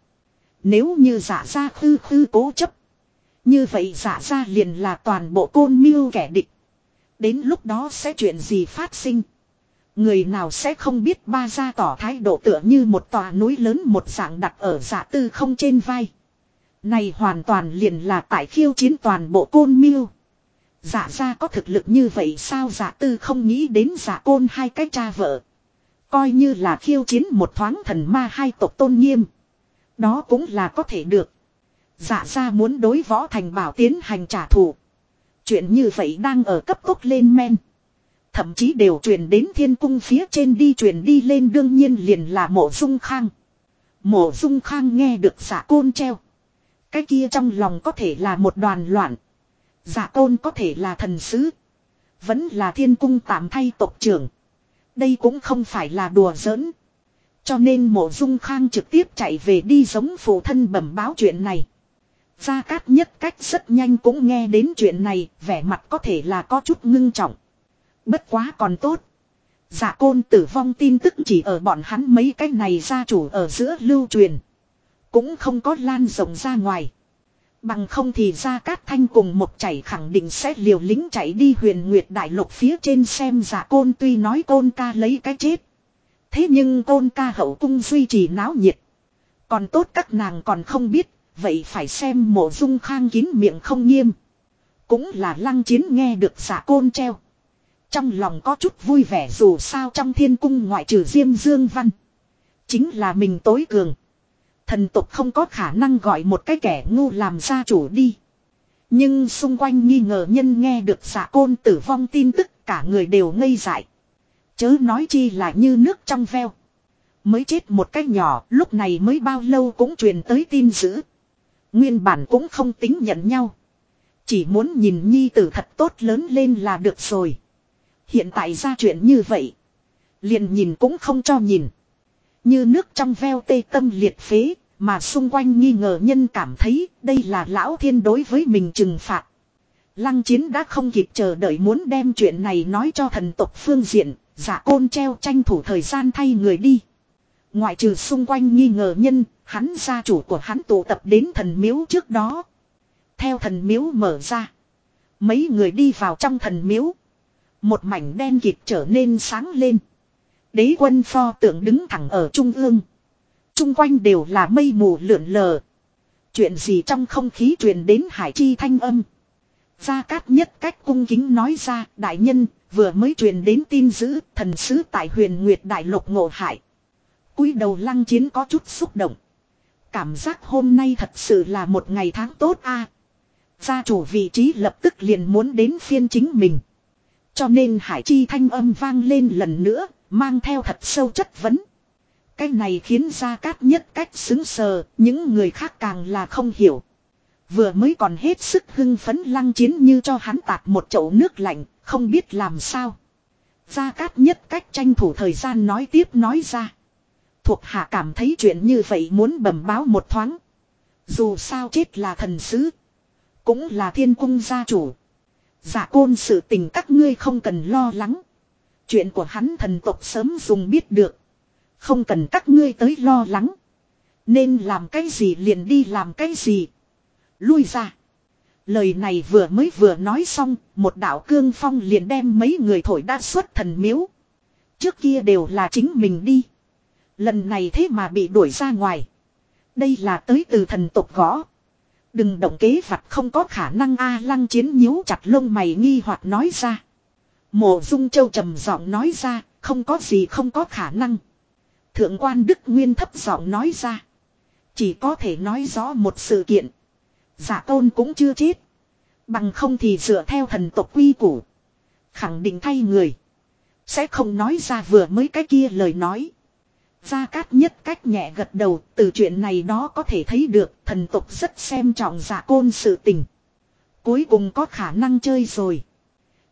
Nếu như giả gia khư khư cố chấp. Như vậy giả ra liền là toàn bộ côn miêu kẻ địch. Đến lúc đó sẽ chuyện gì phát sinh. Người nào sẽ không biết ba gia tỏ thái độ tựa như một tòa núi lớn một dạng đặt ở giả tư không trên vai. Này hoàn toàn liền là tại khiêu chiến toàn bộ côn miêu. Giả ra có thực lực như vậy sao giả tư không nghĩ đến giả côn hai cái cha vợ. Coi như là khiêu chiến một thoáng thần ma hai tộc tôn nghiêm. Đó cũng là có thể được. Dạ ra muốn đối võ thành bảo tiến hành trả thù. Chuyện như vậy đang ở cấp tốc lên men. Thậm chí đều truyền đến thiên cung phía trên đi truyền đi lên đương nhiên liền là mộ dung khang. Mộ dung khang nghe được giả côn treo. Cái kia trong lòng có thể là một đoàn loạn. Giả tôn có thể là thần sứ. Vẫn là thiên cung tạm thay tộc trưởng. Đây cũng không phải là đùa giỡn. Cho nên mộ dung khang trực tiếp chạy về đi giống phụ thân bẩm báo chuyện này. Gia Cát nhất cách rất nhanh cũng nghe đến chuyện này, vẻ mặt có thể là có chút ngưng trọng. Bất quá còn tốt. Giả côn tử vong tin tức chỉ ở bọn hắn mấy cái này gia chủ ở giữa lưu truyền. Cũng không có lan rộng ra ngoài. Bằng không thì ra Cát Thanh cùng một chảy khẳng định sẽ liều lính chạy đi huyền nguyệt đại lục phía trên xem giả côn tuy nói côn ca lấy cái chết. Thế nhưng côn ca hậu cung duy trì náo nhiệt. Còn tốt các nàng còn không biết, Vậy phải xem mộ dung khang kín miệng không nghiêm. Cũng là lăng chiến nghe được giả côn treo. Trong lòng có chút vui vẻ dù sao trong thiên cung ngoại trừ Diêm Dương Văn. Chính là mình tối cường. Thần tục không có khả năng gọi một cái kẻ ngu làm gia chủ đi. Nhưng xung quanh nghi ngờ nhân nghe được giả côn tử vong tin tức, cả người đều ngây dại. Chớ nói chi là như nước trong veo. Mới chết một cách nhỏ, lúc này mới bao lâu cũng truyền tới tin dữ. Nguyên bản cũng không tính nhận nhau. Chỉ muốn nhìn nhi tử thật tốt lớn lên là được rồi. Hiện tại ra chuyện như vậy. Liền nhìn cũng không cho nhìn. Như nước trong veo tê tâm liệt phế. Mà xung quanh nghi ngờ nhân cảm thấy đây là lão thiên đối với mình trừng phạt. Lăng chiến đã không kịp chờ đợi muốn đem chuyện này nói cho thần tộc phương diện. Giả côn treo tranh thủ thời gian thay người đi. Ngoại trừ xung quanh nghi ngờ nhân, hắn gia chủ của hắn tụ tập đến thần miếu trước đó. Theo thần miếu mở ra. Mấy người đi vào trong thần miếu. Một mảnh đen kịt trở nên sáng lên. Đế quân pho tượng đứng thẳng ở trung ương. Trung quanh đều là mây mù lượn lờ. Chuyện gì trong không khí truyền đến hải chi thanh âm. Gia Cát nhất cách cung kính nói ra, đại nhân, vừa mới truyền đến tin dữ, thần sứ tại huyền Nguyệt Đại Lục ngộ hại cúi đầu lăng chiến có chút xúc động. Cảm giác hôm nay thật sự là một ngày tháng tốt a. Gia chủ vị trí lập tức liền muốn đến phiên chính mình. Cho nên hải chi thanh âm vang lên lần nữa, mang theo thật sâu chất vấn. Cái này khiến ra cát nhất cách xứng sờ, những người khác càng là không hiểu. Vừa mới còn hết sức hưng phấn lăng chiến như cho hắn tạt một chậu nước lạnh, không biết làm sao. Gia Cát nhất cách tranh thủ thời gian nói tiếp nói ra. Thuộc hạ cảm thấy chuyện như vậy muốn bẩm báo một thoáng. Dù sao chết là thần sứ. Cũng là thiên cung gia chủ. Giả côn sự tình các ngươi không cần lo lắng. Chuyện của hắn thần tộc sớm dùng biết được. Không cần các ngươi tới lo lắng. Nên làm cái gì liền đi làm cái gì. Lui ra. Lời này vừa mới vừa nói xong, một đạo cương phong liền đem mấy người thổi đa xuất thần miếu. Trước kia đều là chính mình đi. Lần này thế mà bị đuổi ra ngoài. Đây là tới từ thần tộc gõ. Đừng động kế vặt không có khả năng A lăng chiến nhíu chặt lông mày nghi hoặc nói ra. Mộ dung châu trầm giọng nói ra, không có gì không có khả năng. Thượng quan Đức Nguyên thấp giọng nói ra. Chỉ có thể nói rõ một sự kiện. Giả tôn cũng chưa chết. Bằng không thì dựa theo thần tộc quy củ. Khẳng định thay người. Sẽ không nói ra vừa mới cái kia lời nói. Gia Cát nhất cách nhẹ gật đầu, từ chuyện này đó có thể thấy được thần tộc rất xem trọng giả côn sự tình. Cuối cùng có khả năng chơi rồi.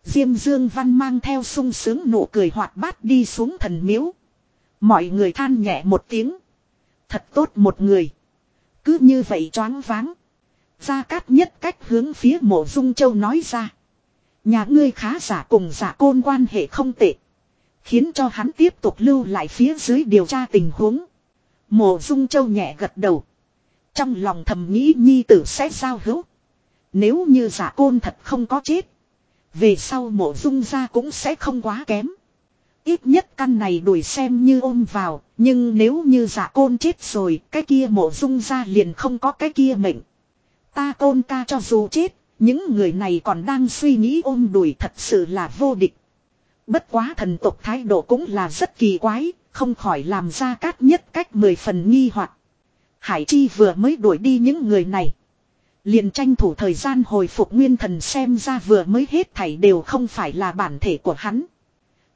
Diêm Dương Văn mang theo sung sướng nụ cười hoạt bát đi xuống thần miếu. Mọi người than nhẹ một tiếng. Thật tốt một người. Cứ như vậy choáng váng. Gia Cát nhất cách hướng phía mộ dung châu nói ra. Nhà ngươi khá giả cùng giả côn quan hệ không tệ. Khiến cho hắn tiếp tục lưu lại phía dưới điều tra tình huống. Mộ Dung Châu nhẹ gật đầu. Trong lòng thầm nghĩ nhi tử sẽ sao hữu. Nếu như giả côn thật không có chết. Về sau mộ dung ra cũng sẽ không quá kém. Ít nhất căn này đuổi xem như ôm vào. Nhưng nếu như giả côn chết rồi. Cái kia mộ dung ra liền không có cái kia mệnh. Ta côn ca cho dù chết. Những người này còn đang suy nghĩ ôm đuổi thật sự là vô địch. Bất quá thần tộc thái độ cũng là rất kỳ quái, không khỏi làm ra cát nhất cách mười phần nghi hoặc. Hải Chi vừa mới đuổi đi những người này. Liền tranh thủ thời gian hồi phục nguyên thần xem ra vừa mới hết thảy đều không phải là bản thể của hắn.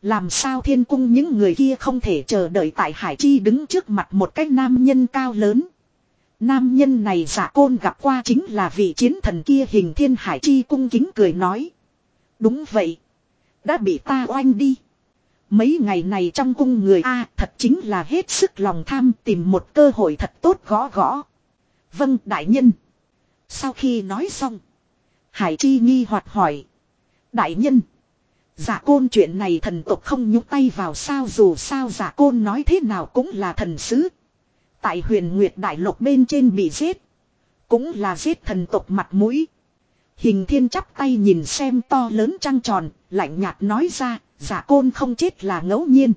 Làm sao thiên cung những người kia không thể chờ đợi tại Hải Chi đứng trước mặt một cái nam nhân cao lớn. Nam nhân này giả côn gặp qua chính là vị chiến thần kia hình thiên Hải Chi cung kính cười nói. Đúng vậy. Đã bị ta oanh đi. Mấy ngày này trong cung người A thật chính là hết sức lòng tham tìm một cơ hội thật tốt gõ gõ. Vâng đại nhân. Sau khi nói xong. Hải Chi nghi hoặc hỏi. Đại nhân. Giả côn chuyện này thần tộc không nhúc tay vào sao dù sao giả côn nói thế nào cũng là thần sứ. Tại huyền Nguyệt Đại Lục bên trên bị giết. Cũng là giết thần tộc mặt mũi. Hình thiên chắp tay nhìn xem to lớn trăng tròn, lạnh nhạt nói ra, giả côn không chết là ngẫu nhiên.